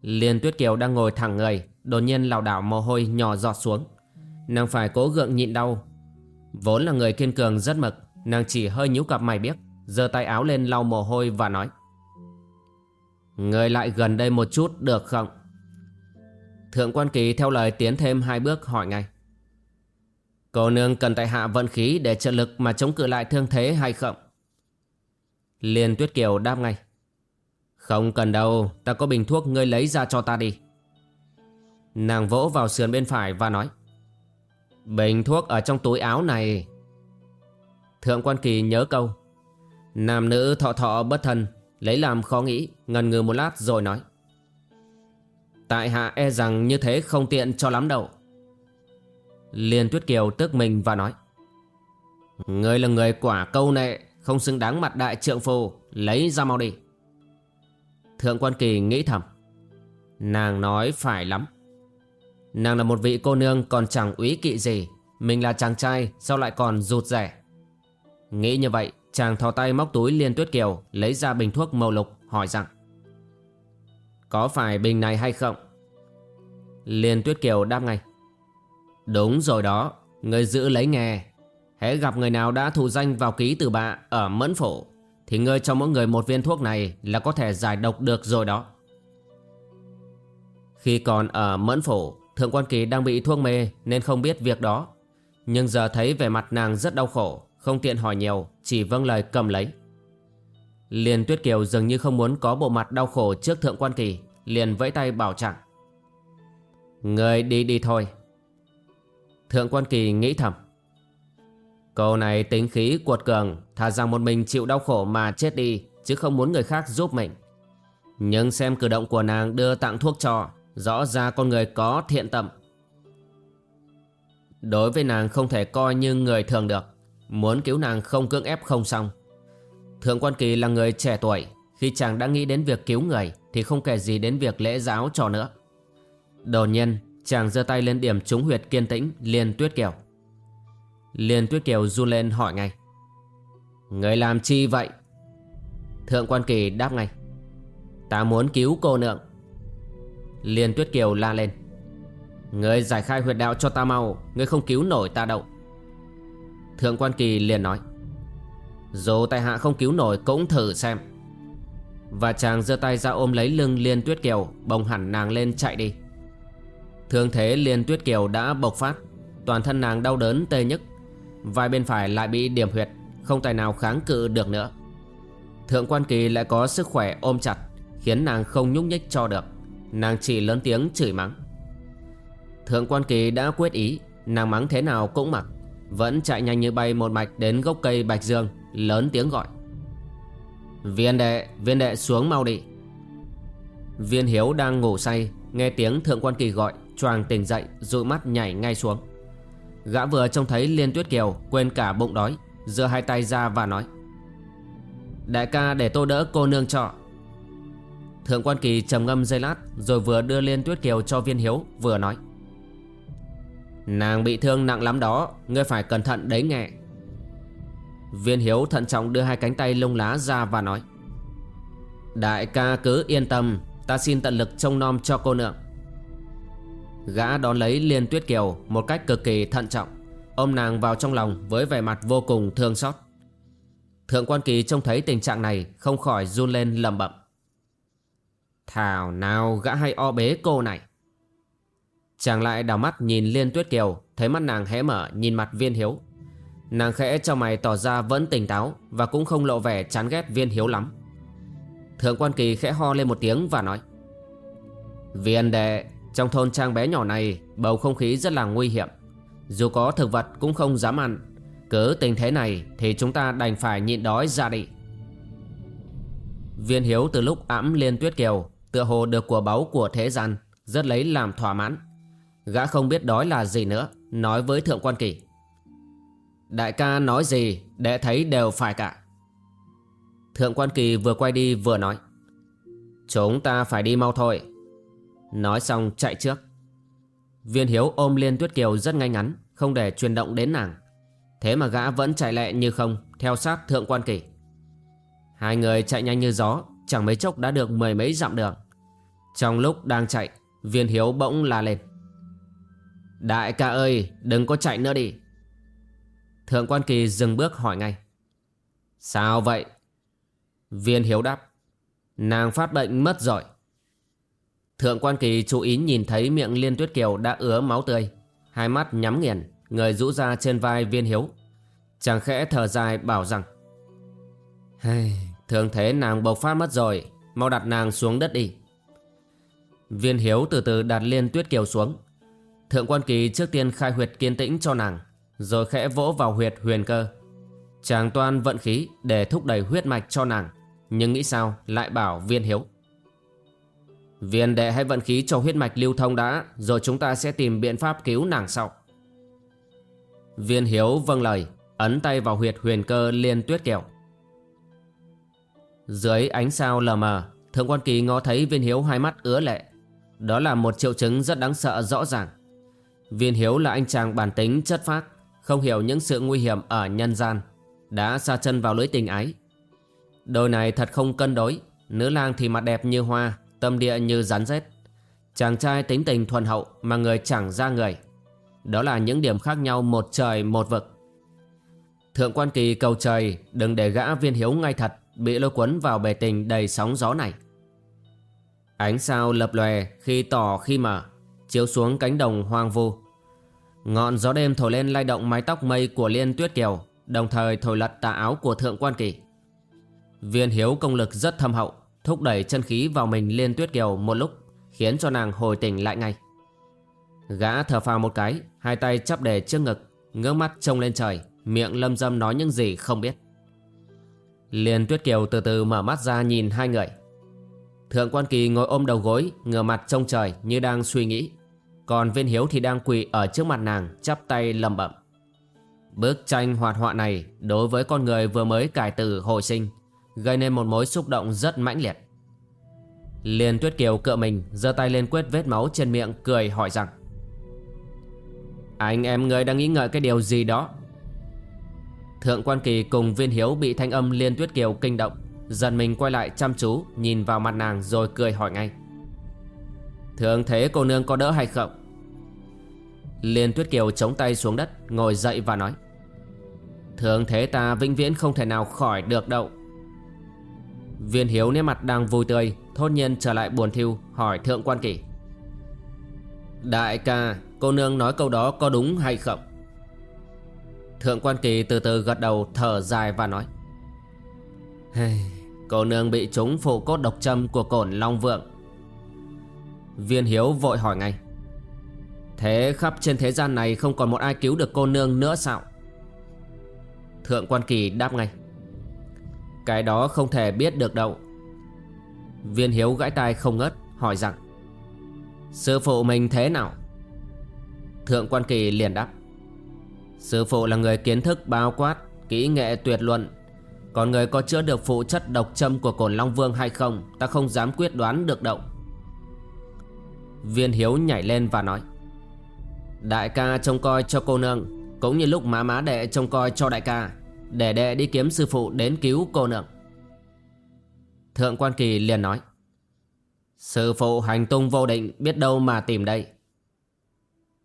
[SPEAKER 1] Liên Tuyết Kiều đang ngồi thẳng người, Đột nhiên lảo đảo mồ hôi nhỏ giọt xuống. Nàng phải cố gượng nhịn đau. Vốn là người kiên cường rất mực, Nàng chỉ hơi nhíu cặp mày biếc, giơ tay áo lên lau mồ hôi và nói Người lại gần đây một chút được không? Thượng quan kỳ theo lời tiến thêm hai bước hỏi ngay. Cô nương cần tại hạ vận khí để trợ lực mà chống cự lại thương thế hay không? Liên Tuyết Kiều đáp ngay. Không cần đâu, Ta có bình thuốc ngươi lấy ra cho ta đi. Nàng vỗ vào sườn bên phải và nói. Bình thuốc ở trong túi áo này. Thượng quan kỳ nhớ câu. Nam nữ thọ thọ bất thân Lấy làm khó nghĩ, Ngần ngừ một lát rồi nói. Tại hạ e rằng như thế không tiện cho lắm đâu. Liên Tuyết Kiều tức mình và nói. Ngươi là người quả câu nệ, Không xứng đáng mặt đại trượng phu, Lấy ra mau đi. Thượng quan kỳ nghĩ thầm. Nàng nói phải lắm. Nàng là một vị cô nương còn chẳng úy kỵ gì, Mình là chàng trai, sao lại còn rụt rẻ? Nghĩ như vậy Chàng thò tay móc túi Liên Tuyết Kiều, Lấy ra bình thuốc màu lục, hỏi rằng, Có phải bình này hay không? Liên Tuyết Kiều đáp ngay, Đúng rồi đó, Người giữ lấy nghe. Hễ gặp người nào đã thù danh vào ký từ bạ Ở mẫn phổ, Thì ngươi cho mỗi người một viên thuốc này Là có thể giải độc được rồi đó. Khi còn ở mẫn phổ, Thượng quan kỳ đang bị thuốc mê Nên không biết việc đó, Nhưng giờ thấy vẻ mặt nàng rất đau khổ. Không tiện hỏi nhiều, Chỉ vâng lời cầm lấy. Liền Tuyết Kiều dường như không muốn có bộ mặt đau khổ trước Thượng quan kỳ, Liền vẫy tay bảo chẳng Người đi đi thôi. Thượng quan kỳ nghĩ thầm. Cô này tính khí cuột cường, Thà rằng một mình chịu đau khổ mà chết đi, Chứ không muốn người khác giúp mình. Nhưng xem cử động của nàng đưa tặng thuốc cho, Rõ ra con người có thiện tâm. Đối với nàng không thể coi như người thường được. Muốn cứu nàng không cưỡng ép không xong. Thượng quan kỳ là người trẻ tuổi, Khi chàng đã nghĩ đến việc cứu người Thì không kể gì đến việc lễ giáo cho nữa. Đột nhiên, chàng giơ tay lên điểm trúng huyệt kiên tĩnh, Liên Tuyết Kiều. Liên Tuyết Kiều run lên hỏi ngay. Người làm chi vậy? Thượng quan kỳ đáp ngay. Ta muốn cứu cô nượng. Liên Tuyết Kiều la lên. Người giải khai huyệt đạo cho ta mau, Người không cứu nổi ta đâu. Thượng quan kỳ liền nói, Dù tại hạ không cứu nổi cũng thử xem. Và chàng giơ tay ra ôm lấy lưng Liên Tuyết Kiều, Bồng hẳn nàng lên chạy đi. Thương thế Liên Tuyết Kiều đã bộc phát, Toàn thân nàng đau đớn tê nhức, Vai bên phải lại bị điểm huyệt, Không tài nào kháng cự được nữa. Thượng quan kỳ lại có sức khỏe ôm chặt, Khiến nàng không nhúc nhích cho được, Nàng chỉ lớn tiếng chửi mắng. Thượng quan kỳ đã quyết ý, Nàng mắng thế nào cũng mặc vẫn chạy nhanh như bay một mạch đến gốc cây bạch dương Lớn tiếng gọi. Viên đệ, viên đệ xuống mau đi. Viên hiếu đang ngủ say Nghe tiếng thượng quan kỳ gọi choàng tỉnh dậy dụi mắt nhảy ngay xuống. Gã vừa trông thấy Liên Tuyết Kiều Quên cả bụng đói giơ hai tay ra và nói. Đại ca để tôi đỡ cô nương trọ. Thượng quan kỳ trầm ngâm giây lát Rồi vừa đưa Liên Tuyết Kiều cho viên hiếu Vừa nói. Nàng bị thương nặng lắm đó, Ngươi phải cẩn thận đấy nghe. Viên hiếu thận trọng đưa hai cánh tay lông lá ra và nói, Đại ca cứ yên tâm, Ta xin tận lực trông nom cho cô nương Gã đón lấy Liên Tuyết Kiều Một cách cực kỳ thận trọng, Ôm nàng vào trong lòng với vẻ mặt vô cùng thương xót. Thượng quan kỳ trông thấy tình trạng này Không khỏi run lên lầm bậm Thảo nào gã hay o bế cô này. Chàng lại đào mắt nhìn Liên Tuyết Kiều, Thấy mắt nàng hé mở, nhìn mặt viên hiếu. Nàng khẽ cho mày tỏ ra vẫn tỉnh táo Và cũng không lộ vẻ chán ghét viên hiếu lắm. Thượng quan kỳ khẽ ho lên một tiếng và nói, Viên đệ, Trong thôn trang bé nhỏ này, Bầu không khí rất là nguy hiểm. Dù có thực vật cũng không dám ăn. Cứ tình thế này Thì chúng ta đành phải nhịn đói ra đi. Viên hiếu từ lúc ẵm Liên Tuyết Kiều, Tựa hồ được của báu của thế gian, Rất lấy làm thỏa mãn. Gã không biết đói là gì nữa. Nói với Thượng Quan Kỳ. Đại ca nói gì Để thấy đều phải cả. Thượng Quan Kỳ vừa quay đi vừa nói. Chúng ta phải đi mau thôi. Nói xong chạy trước. Viên Hiếu ôm Liên Tuyết Kiều rất ngay ngắn, Không để chuyển động đến nàng. Thế mà gã vẫn chạy lẹ như không, Theo sát Thượng Quan Kỳ. Hai người chạy nhanh như gió, Chẳng mấy chốc đã được mười mấy dặm đường. Trong lúc đang chạy, Viên Hiếu bỗng la lên. Đại ca ơi đừng có chạy nữa đi. Thượng quan kỳ dừng bước hỏi ngay. Sao vậy? Viên hiếu đáp. Nàng phát bệnh mất rồi. Thượng quan kỳ chú ý nhìn thấy miệng liên tuyết kiều đã ứa máu tươi. Hai mắt nhắm nghiền Người rũ ra trên vai viên hiếu. Chàng khẽ thở dài bảo rằng hey, Thường thế nàng bộc phát mất rồi Mau đặt nàng xuống đất đi. Viên hiếu từ từ đặt liên tuyết kiều xuống. Thượng quan kỳ trước tiên khai huyệt kiên tĩnh cho nàng, Rồi khẽ vỗ vào huyệt huyền cơ. Chàng toan vận khí để thúc đẩy huyết mạch cho nàng, Nhưng nghĩ sao lại bảo viên hiếu. Viên đệ hãy vận khí cho huyết mạch lưu thông đã, Rồi chúng ta sẽ tìm biện pháp cứu nàng sau. Viên hiếu vâng lời, Ấn tay vào huyệt huyền cơ liên tuyết kẹo. Dưới ánh sao lờ mờ, Thượng quan kỳ ngó thấy viên hiếu hai mắt ứa lệ. Đó là một triệu chứng rất đáng sợ rõ ràng. Viên Hiếu là anh chàng bản tính, chất phác, Không hiểu những sự nguy hiểm ở nhân gian, Đã xa chân vào lưới tình ái. Đôi này thật không cân đối, Nữ lang thì mặt đẹp như hoa, Tâm địa như rắn rết. Chàng trai tính tình thuần hậu Mà người chẳng ra người. Đó là những điểm khác nhau một trời một vực. Thượng quan kỳ cầu trời, Đừng để gã viên hiếu ngay thật Bị lôi cuốn vào bề tình đầy sóng gió này. Ánh sao lập lòe khi tỏ khi mở chiếu xuống cánh đồng hoang vu. Ngọn gió đêm thổi lên lay động mái tóc mây của Liên Tuyết Kiều, đồng thời thổi lật tà áo của Thượng Quan Kỳ. Viên hiếu công lực rất thâm hậu, thúc đẩy chân khí vào mình Liên Tuyết Kiều một lúc, khiến cho nàng hồi tỉnh lại ngay. Gã thở phào một cái, hai tay chắp đề trước ngực, ngước mắt trông lên trời, miệng lâm dâm nói những gì không biết. Liên Tuyết Kiều từ từ mở mắt ra nhìn hai người. Thượng quan kỳ ngồi ôm đầu gối Ngửa mặt trông trời như đang suy nghĩ còn viên hiếu thì đang quỳ ở trước mặt nàng, chắp tay lầm bẩm. Bức tranh hoạt họa này đối với con người vừa mới cải tử hồi sinh, Gây nên một mối xúc động rất mãnh liệt. Liên Tuyết Kiều cựa mình, giơ tay lên quét vết máu trên miệng, cười hỏi rằng, Anh em người đang nghĩ ngợi cái điều gì đó? Thượng quan kỳ cùng viên hiếu bị thanh âm Liên Tuyết Kiều kinh động Dần mình quay lại chăm chú Nhìn vào mặt nàng rồi cười hỏi ngay Thường thế cô nương có đỡ hay không? Liên Tuyết Kiều chống tay xuống đất Ngồi dậy và nói. Thường thế ta vĩnh viễn không thể nào khỏi được đâu. Viên hiếu nét mặt đang vui tươi Thốt nhiên trở lại buồn thiêu Hỏi thượng quan kỳ Đại ca Cô nương nói câu đó có đúng hay không? Thượng quan kỳ từ từ gật đầu Thở dài và nói. Hey, Cô nương bị trúng phụ cốt độc châm Của cổn Long Vượng. Viên hiếu vội hỏi ngay. Thế khắp trên thế gian này Không còn một ai cứu được cô nương nữa sao? Thượng quan kỳ đáp ngay. Cái đó không thể biết được đâu. Viên hiếu gãi tai không ngớt, Hỏi rằng, Sư phụ mình thế nào? Thượng quan kỳ liền đáp. Sư phụ là người kiến thức bao quát, Kỹ nghệ tuyệt luận. Còn người có chữa được phụ chất độc châm Của cổn Long Vương hay không, Ta không dám quyết đoán được đâu. Viên hiếu nhảy lên và nói, Đại ca trông coi cho cô nương, Cũng như lúc má má đệ trông coi cho đại ca, Để đệ đi kiếm sư phụ đến cứu cô nương. Thượng quan kỳ liền nói, Sư phụ hành tung vô định, biết đâu mà tìm đây.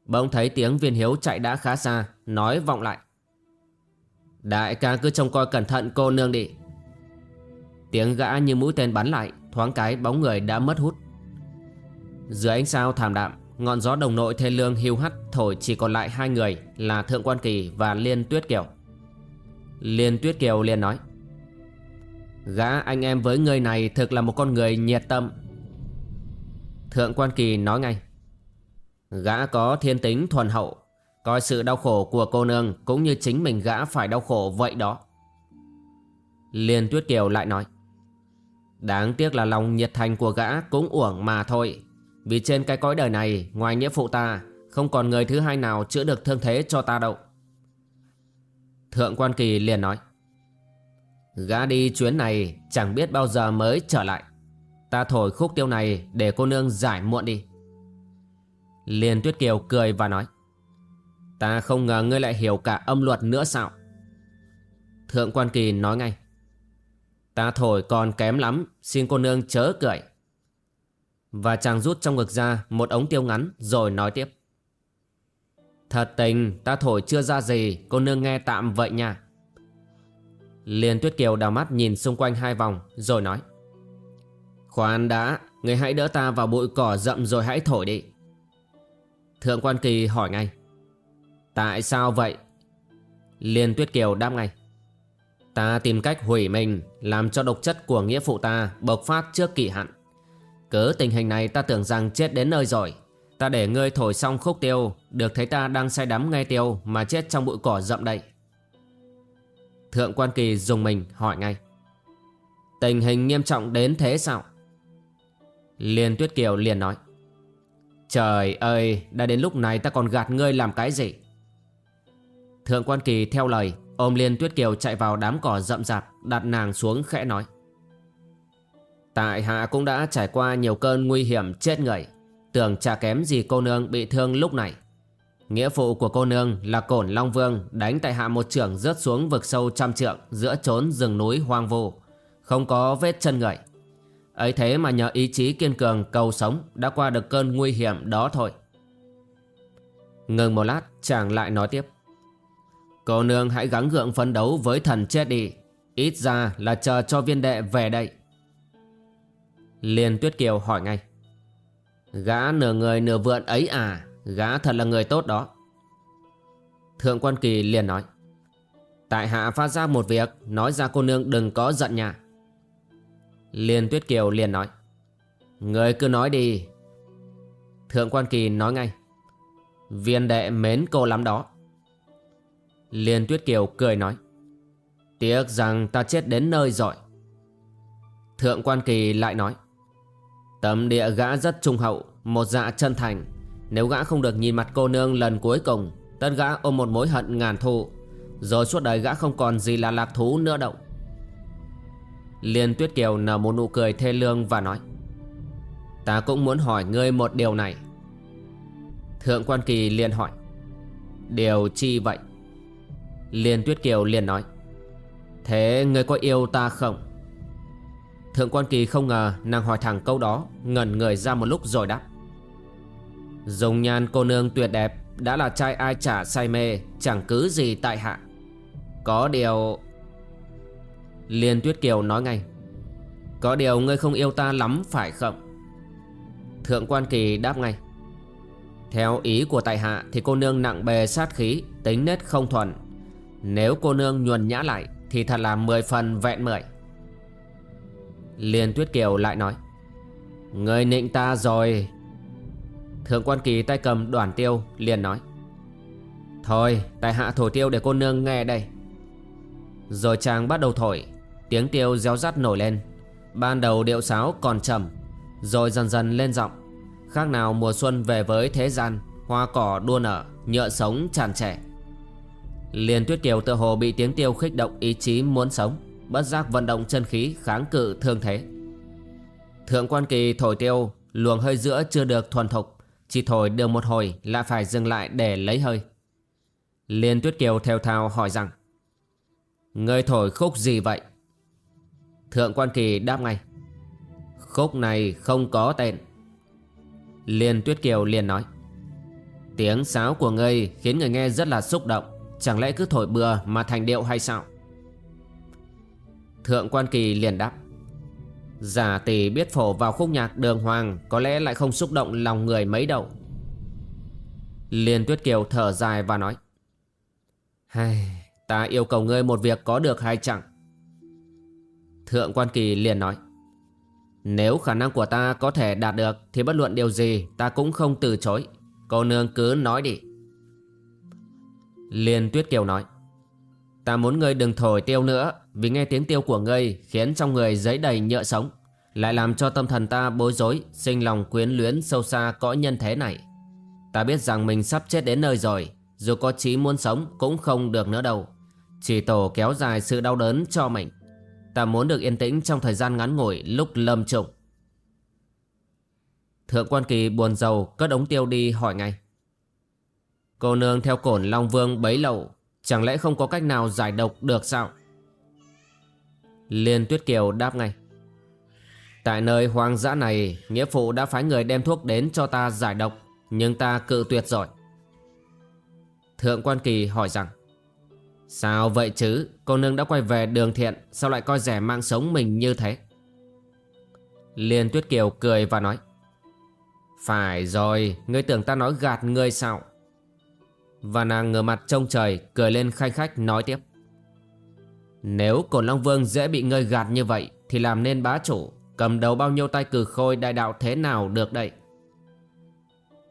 [SPEAKER 1] Bỗng thấy tiếng viên hiếu chạy đã khá xa, Nói vọng lại, Đại ca cứ trông coi cẩn thận cô nương đi. Tiếng gã như mũi tên bắn lại, Thoáng cái bóng người đã mất hút. Dưới ánh sao thảm đạm, Ngọn gió đồng nội thê lương hiu hắt Thổi chỉ còn lại hai người Là Thượng Quan Kỳ và Liên Tuyết Kiều. Liên Tuyết Kiều liền nói, Gã anh em với người này Thực là một con người nhiệt tâm. Thượng Quan Kỳ nói ngay, Gã có thiên tính thuần hậu, Coi sự đau khổ của cô nương Cũng như chính mình gã phải đau khổ vậy đó. Liên Tuyết Kiều lại nói, Đáng tiếc là lòng nhiệt thành của gã cũng uổng mà thôi. Vì trên cái cõi đời này, Ngoài nghĩa phụ ta, Không còn người thứ hai nào chữa được thương thế cho ta đâu. Thượng quan kỳ liền nói, Gã đi chuyến này Chẳng biết bao giờ mới trở lại. Ta thổi khúc tiêu này Để cô nương giải muộn đi. Liền Tuyết Kiều cười và nói, Ta không ngờ ngươi lại hiểu cả âm luật nữa sao? Thượng quan kỳ nói ngay, Ta thổi còn kém lắm, Xin cô nương chớ cười. Và chàng rút trong ngực ra Một ống tiêu ngắn rồi nói tiếp. Thật tình, ta thổi chưa ra gì, Cô nương nghe tạm vậy nha. Liên Tuyết Kiều đào mắt nhìn xung quanh hai vòng, Rồi nói. Khoan đã, Người hãy đỡ ta vào bụi cỏ rậm rồi hãy thổi đi. Thượng quan kỳ hỏi ngay. Tại sao vậy? Liên Tuyết Kiều đáp ngay. Ta tìm cách hủy mình, Làm cho độc chất của nghĩa phụ ta Bộc phát trước kỳ hạn. Cớ tình hình này ta tưởng rằng chết đến nơi rồi. Ta để ngươi thổi xong khúc tiêu, Được thấy ta đang say đắm ngay tiêu Mà chết trong bụi cỏ rậm đây Thượng quan kỳ dùng mình hỏi ngay. Tình hình nghiêm trọng đến thế sao? Liên Tuyết Kiều liền nói. Trời ơi, Đã đến lúc này ta còn gạt ngươi làm cái gì? Thượng quan kỳ theo lời, Ôm Liên Tuyết Kiều chạy vào đám cỏ rậm rạp, Đặt nàng xuống khẽ nói. Tại hạ cũng đã trải qua nhiều cơn nguy hiểm chết người. Tưởng chả kém gì cô nương bị thương lúc này. Nghĩa phụ của cô nương là Cổn Long Vương Đánh tại hạ một trưởng rớt xuống vực sâu trăm trượng Giữa trốn rừng núi hoang vu, Không có vết chân người. Ấy thế mà nhờ ý chí kiên cường cầu sống Đã qua được cơn nguy hiểm đó thôi. Ngừng một lát, chàng lại nói tiếp. Cô nương hãy gắng gượng phấn đấu với thần chết đi. Ít ra là chờ cho viên đệ về đây. Liên Tuyết Kiều hỏi ngay. Gã nửa người nửa vượn ấy à? Gã thật là người tốt đó. Thượng quan kỳ liền nói. Tại hạ phát ra một việc, Nói ra cô nương đừng có giận nhà Liên Tuyết Kiều liền nói. Người cứ nói đi. Thượng quan kỳ nói ngay. Viên đệ mến cô lắm đó. Liên Tuyết Kiều cười nói. Tiếc rằng ta chết đến nơi rồi. Thượng quan kỳ lại nói. Tâm địa gã rất trung hậu, Một dạ chân thành. Nếu gã không được nhìn mặt cô nương lần cuối cùng, Tất gã ôm một mối hận ngàn thu Rồi suốt đời gã không còn gì là lạc thú nữa động Liên Tuyết Kiều nở một nụ cười thê lương và nói, Ta cũng muốn hỏi ngươi một điều này. Thượng quan kỳ liền hỏi, Điều chi vậy? Liên Tuyết Kiều liền nói, Thế ngươi có yêu ta không? Thượng quan kỳ không ngờ nàng hỏi thẳng câu đó, Ngẩn người ra một lúc rồi đáp. Dùng nhan cô nương tuyệt đẹp, Đã là trai ai trả say mê, Chẳng cứ gì tại hạ. Có điều, Liên Tuyết Kiều nói ngay, Có điều ngươi không yêu ta lắm phải không? Thượng quan kỳ đáp ngay, Theo ý của tại hạ Thì cô nương nặng bề sát khí, Tính nết không thuần. Nếu cô nương nhuần nhã lại Thì thật là mười phần vẹn mười. Liên Tuyết Kiều lại nói, Người nịnh ta rồi. Thượng quan kỳ tay cầm đoàn tiêu liền nói, Thôi, tại hạ thổi tiêu để cô nương nghe đây. Rồi chàng bắt đầu thổi, Tiếng tiêu réo rắt nổi lên. Ban đầu điệu sáo còn trầm, Rồi dần dần lên giọng. Khác nào mùa xuân về với thế gian, Hoa cỏ, đua nở, Nhựa sống tràn trẻ Liên Tuyết Kiều tự hồ bị tiếng tiêu khích động ý chí muốn sống. Bất giác vận động chân khí kháng cự thương thế. Thượng quan kỳ thổi tiêu, Luồng hơi giữa chưa được thuần thục, Chỉ thổi được một hồi lại phải dừng lại để lấy hơi. Liên Tuyết Kiều theo thao hỏi rằng, Ngươi thổi khúc gì vậy? Thượng quan kỳ đáp ngay, Khúc này không có tên. Liên Tuyết Kiều liền nói, Tiếng sáo của ngươi khiến người nghe rất là xúc động, Chẳng lẽ cứ thổi bừa mà thành điệu hay sao? Thượng quan kỳ liền đáp. Giả tỷ biết phổ vào khúc nhạc đường hoàng Có lẽ lại không xúc động lòng người mấy đâu Liên Tuyết Kiều thở dài và nói. Hay, Ta yêu cầu ngươi một việc có được hay chẳng? Thượng quan kỳ liền nói. Nếu khả năng của ta có thể đạt được Thì bất luận điều gì ta cũng không từ chối. Cô nương cứ nói đi. Liên Tuyết Kiều nói. Ta muốn ngươi đừng thổi tiêu nữa, Vì nghe tiếng tiêu của ngươi Khiến trong người giấy đầy nhựa sống. Lại làm cho tâm thần ta bối rối, Sinh lòng quyến luyến sâu xa cõi nhân thế này. Ta biết rằng mình sắp chết đến nơi rồi, Dù có chí muốn sống cũng không được nữa đâu. Chỉ tổ kéo dài sự đau đớn cho mình. Ta muốn được yên tĩnh trong thời gian ngắn ngủi lúc lâm trùng Thượng quan kỳ buồn giàu cất ống tiêu đi hỏi ngay. Cô nương theo cổn Long Vương bấy lâu Chẳng lẽ không có cách nào giải độc được sao? Liên Tuyết Kiều đáp ngay. Tại nơi hoang dã này, Nghĩa phụ đã phái người đem thuốc đến cho ta giải độc, Nhưng ta cự tuyệt rồi. Thượng quan kỳ hỏi rằng, Sao vậy chứ? Cô nương đã quay về đường thiện, Sao lại coi rẻ mạng sống mình như thế? Liên Tuyết Kiều cười và nói, Phải rồi, Ngươi tưởng ta nói gạt ngươi sao? Và nàng ngửa mặt trông trời, Cười lên khai khách, nói tiếp. Nếu Cổn Long Vương dễ bị ngươi gạt như vậy, Thì làm nên bá chủ, Cầm đầu bao nhiêu tay cử khôi đại đạo thế nào được đây?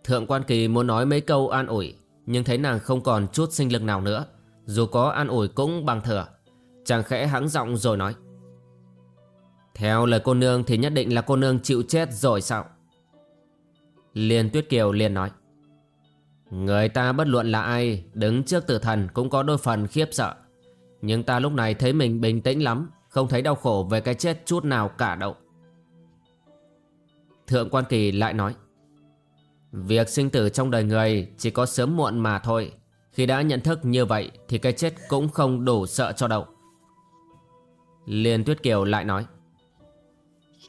[SPEAKER 1] Thượng quan kỳ muốn nói mấy câu an ủi, Nhưng thấy nàng không còn chút sinh lực nào nữa. Dù có an ủi cũng bằng thừa. Chàng khẽ hắng giọng rồi nói. Theo lời cô nương thì nhất định là cô nương chịu chết rồi sao? Liên Tuyết Kiều liền nói. Người ta bất luận là ai, Đứng trước tử thần cũng có đôi phần khiếp sợ. Nhưng ta lúc này thấy mình bình tĩnh lắm, Không thấy đau khổ về cái chết chút nào cả đâu. Thượng quan kỳ lại nói, Việc sinh tử trong đời người Chỉ có sớm muộn mà thôi. Khi đã nhận thức như vậy Thì cái chết cũng không đủ sợ cho đâu. Liên Tuyết Kiều lại nói,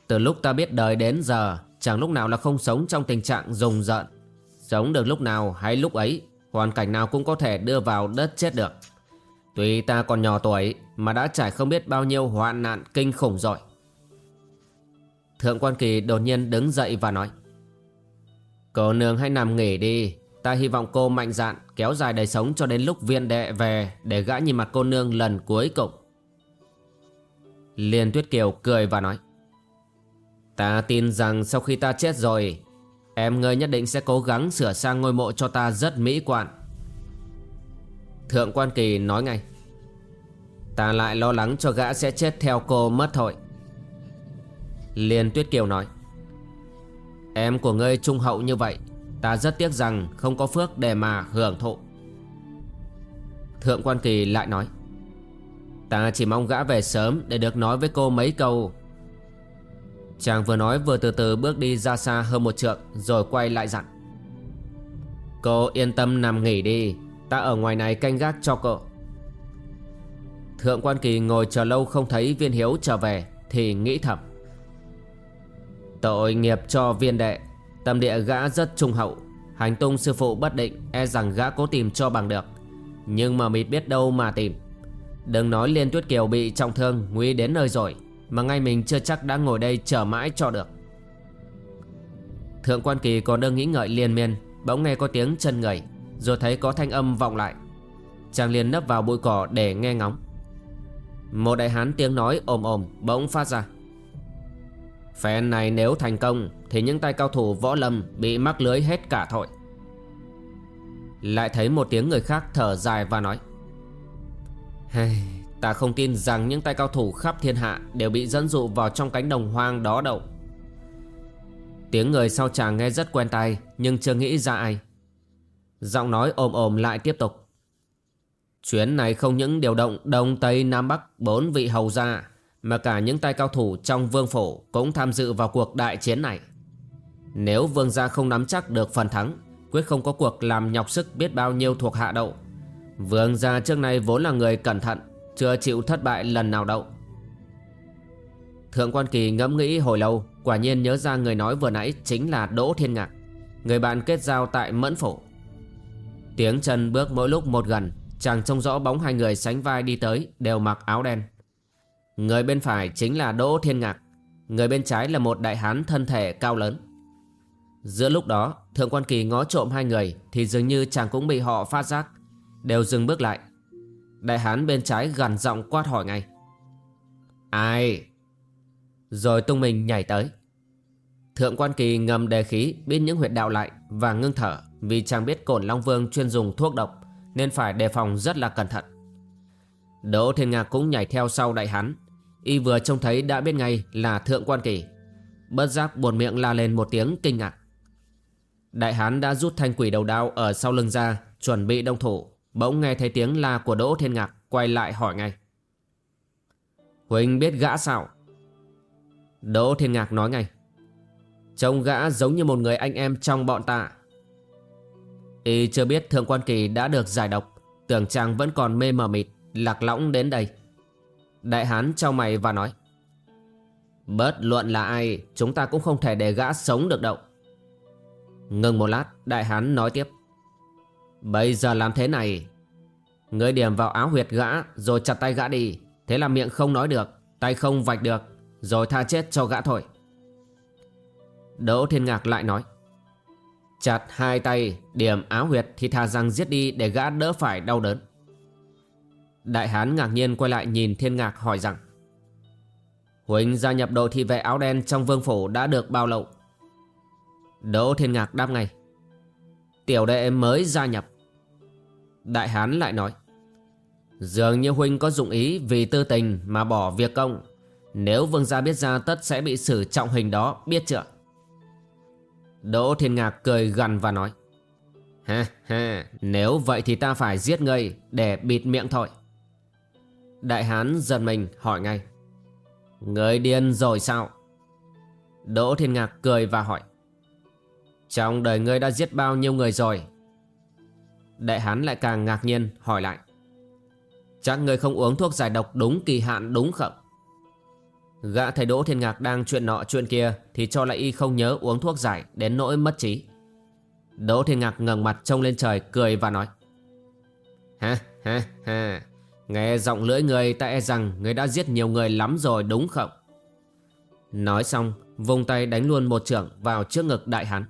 [SPEAKER 1] Từ lúc ta biết đời đến giờ, Chẳng lúc nào là không sống trong tình trạng rùng rợn. Sống được lúc nào hay lúc ấy, Hoàn cảnh nào cũng có thể đưa vào đất chết được. Tuy ta còn nhỏ tuổi Mà đã trải không biết bao nhiêu hoạn nạn kinh khủng rồi. Thượng quan kỳ đột nhiên đứng dậy và nói, Cô nương hãy nằm nghỉ đi. Ta hy vọng cô mạnh dạn kéo dài đời sống cho đến lúc viên đệ về Để gã nhìn mặt cô nương lần cuối cùng. Liên Tuyết Kiều cười và nói, Ta tin rằng sau khi ta chết rồi Em ngươi nhất định sẽ cố gắng sửa sang ngôi mộ cho ta rất mỹ quan. Thượng quan kỳ nói ngay. Ta lại lo lắng cho gã sẽ chết theo cô mất thôi. Liên Tuyết Kiều nói. Em của ngươi trung hậu như vậy, Ta rất tiếc rằng không có phước để mà hưởng thụ. Thượng quan kỳ lại nói. Ta chỉ mong gã về sớm để được nói với cô mấy câu Chàng vừa nói vừa từ từ bước đi ra xa hơn một trượng, Rồi quay lại dặn. Cô yên tâm nằm nghỉ đi, Ta ở ngoài này canh gác cho cậu." Thượng quan kỳ ngồi chờ lâu không thấy viên hiếu trở về, Thì nghĩ thầm. Tội nghiệp cho viên đệ, Tâm địa gã rất trung hậu. Hành tung sư phụ bất định E rằng gã cố tìm cho bằng được. Nhưng mà mịt biết đâu mà tìm. Đừng nói Liên Tuyết Kiều bị trọng thương, Nguy đến nơi rồi. Mà ngay mình chưa chắc đã ngồi đây chờ mãi cho được. Thượng quan kỳ còn đang nghĩ ngợi liên miên Bỗng nghe có tiếng chân người Rồi thấy có thanh âm vọng lại. Chàng liền nấp vào bụi cỏ để nghe ngóng. Một đại hán tiếng nói ồm ồm bỗng phát ra. Phen này nếu thành công Thì những tay cao thủ võ lâm Bị mắc lưới hết cả thôi Lại thấy một tiếng người khác thở dài và nói. Hey, Ta không tin rằng những tay cao thủ khắp thiên hạ Đều bị dẫn dụ vào trong cánh đồng hoang đó đâu. Tiếng người sau chàng nghe rất quen tai, Nhưng chưa nghĩ ra ai. Giọng nói ồm ồm lại tiếp tục. Chuyến này không những điều động Đông Tây Nam Bắc Bốn vị hầu gia, Mà cả những tay cao thủ trong vương phủ Cũng tham dự vào cuộc đại chiến này. Nếu vương gia không nắm chắc được phần thắng, Quyết không có cuộc làm nhọc sức biết bao nhiêu thuộc hạ đậu Vương gia trước nay vốn là người cẩn thận chưa chịu thất bại lần nào đâu. Thượng quan kỳ ngẫm nghĩ hồi lâu, Quả nhiên nhớ ra người nói vừa nãy chính là Đỗ Thiên Ngạc, Người bạn kết giao tại Mẫn Phủ Tiếng chân bước mỗi lúc một gần, Chàng trông rõ bóng hai người sánh vai đi tới, Đều mặc áo đen. Người bên phải chính là Đỗ Thiên Ngạc, Người bên trái là một đại hán thân thể cao lớn. Giữa lúc đó, Thượng quan kỳ ngó trộm hai người Thì dường như chàng cũng bị họ phát giác, Đều dừng bước lại. Đại hán bên trái gần giọng quát hỏi ngay. Ai? Rồi tung mình nhảy tới. Thượng quan kỳ ngầm đề khí Biết những huyệt đạo lại Và ngưng thở. Vì chàng biết cổn Long Vương chuyên dùng thuốc độc, Nên phải đề phòng rất là cẩn thận. Đỗ Thiên Ngạc cũng nhảy theo sau đại hán. Y vừa trông thấy đã biết ngay là thượng quan kỳ. Bất giác buồn miệng la lên một tiếng kinh ngạc. Đại hán đã rút thanh quỷ đầu đao ở sau lưng ra, Chuẩn bị đông thủ. Bỗng nghe thấy tiếng la của Đỗ Thiên Ngạc, Quay lại hỏi ngay. Huỳnh biết gã sao? Đỗ Thiên Ngạc nói ngay. Trông gã giống như một người anh em trong bọn ta. Y chưa biết Thượng Quan Kỳ đã được giải độc, Tưởng chàng vẫn còn mê mờ mịt, Lạc lõng đến đây. Đại hán trao mày và nói. Bớt luận là ai, Chúng ta cũng không thể để gã sống được đâu. Ngừng một lát, Đại hán nói tiếp. Bây giờ làm thế này. Ngươi điểm vào áo huyệt gã, Rồi chặt tay gã đi. Thế là miệng không nói được, Tay không vạch được, Rồi tha chết cho gã thôi. Đỗ Thiên Ngạc lại nói, Chặt hai tay, Điểm áo huyệt thì thà rằng giết đi Để gã đỡ phải đau đớn. Đại hán ngạc nhiên quay lại nhìn Thiên Ngạc hỏi rằng, Huỳnh gia nhập đội thị vệ áo đen trong vương phủ đã được bao lâu? Đỗ Thiên Ngạc đáp ngay, Tiểu đệ mới gia nhập. Đại hán lại nói, Dường như huynh có dụng ý vì tư tình mà bỏ việc công. Nếu vương gia biết ra tất sẽ bị xử trọng hình đó, biết chưa? Đỗ Thiên Ngạc cười gần và nói Ha ha Nếu vậy thì ta phải giết ngươi Để bịt miệng thôi. Đại hán giật mình hỏi ngay Người điên rồi sao? Đỗ Thiên Ngạc cười và hỏi, Trong đời ngươi đã giết bao nhiêu người rồi? Đại hán lại càng ngạc nhiên, hỏi lại. Chắc người không uống thuốc giải độc đúng kỳ hạn đúng không? Gã thầy Đỗ Thiên Ngạc đang chuyện nọ chuyện kia Thì cho lại y không nhớ uống thuốc giải Đến nỗi mất trí. Đỗ Thiên Ngạc ngẩng mặt trông lên trời, cười và nói. Ha ha ha. Nghe giọng lưỡi người ta e rằng Người đã giết nhiều người lắm rồi đúng không? Nói xong Vùng tay đánh luôn một trưởng vào trước ngực đại hán.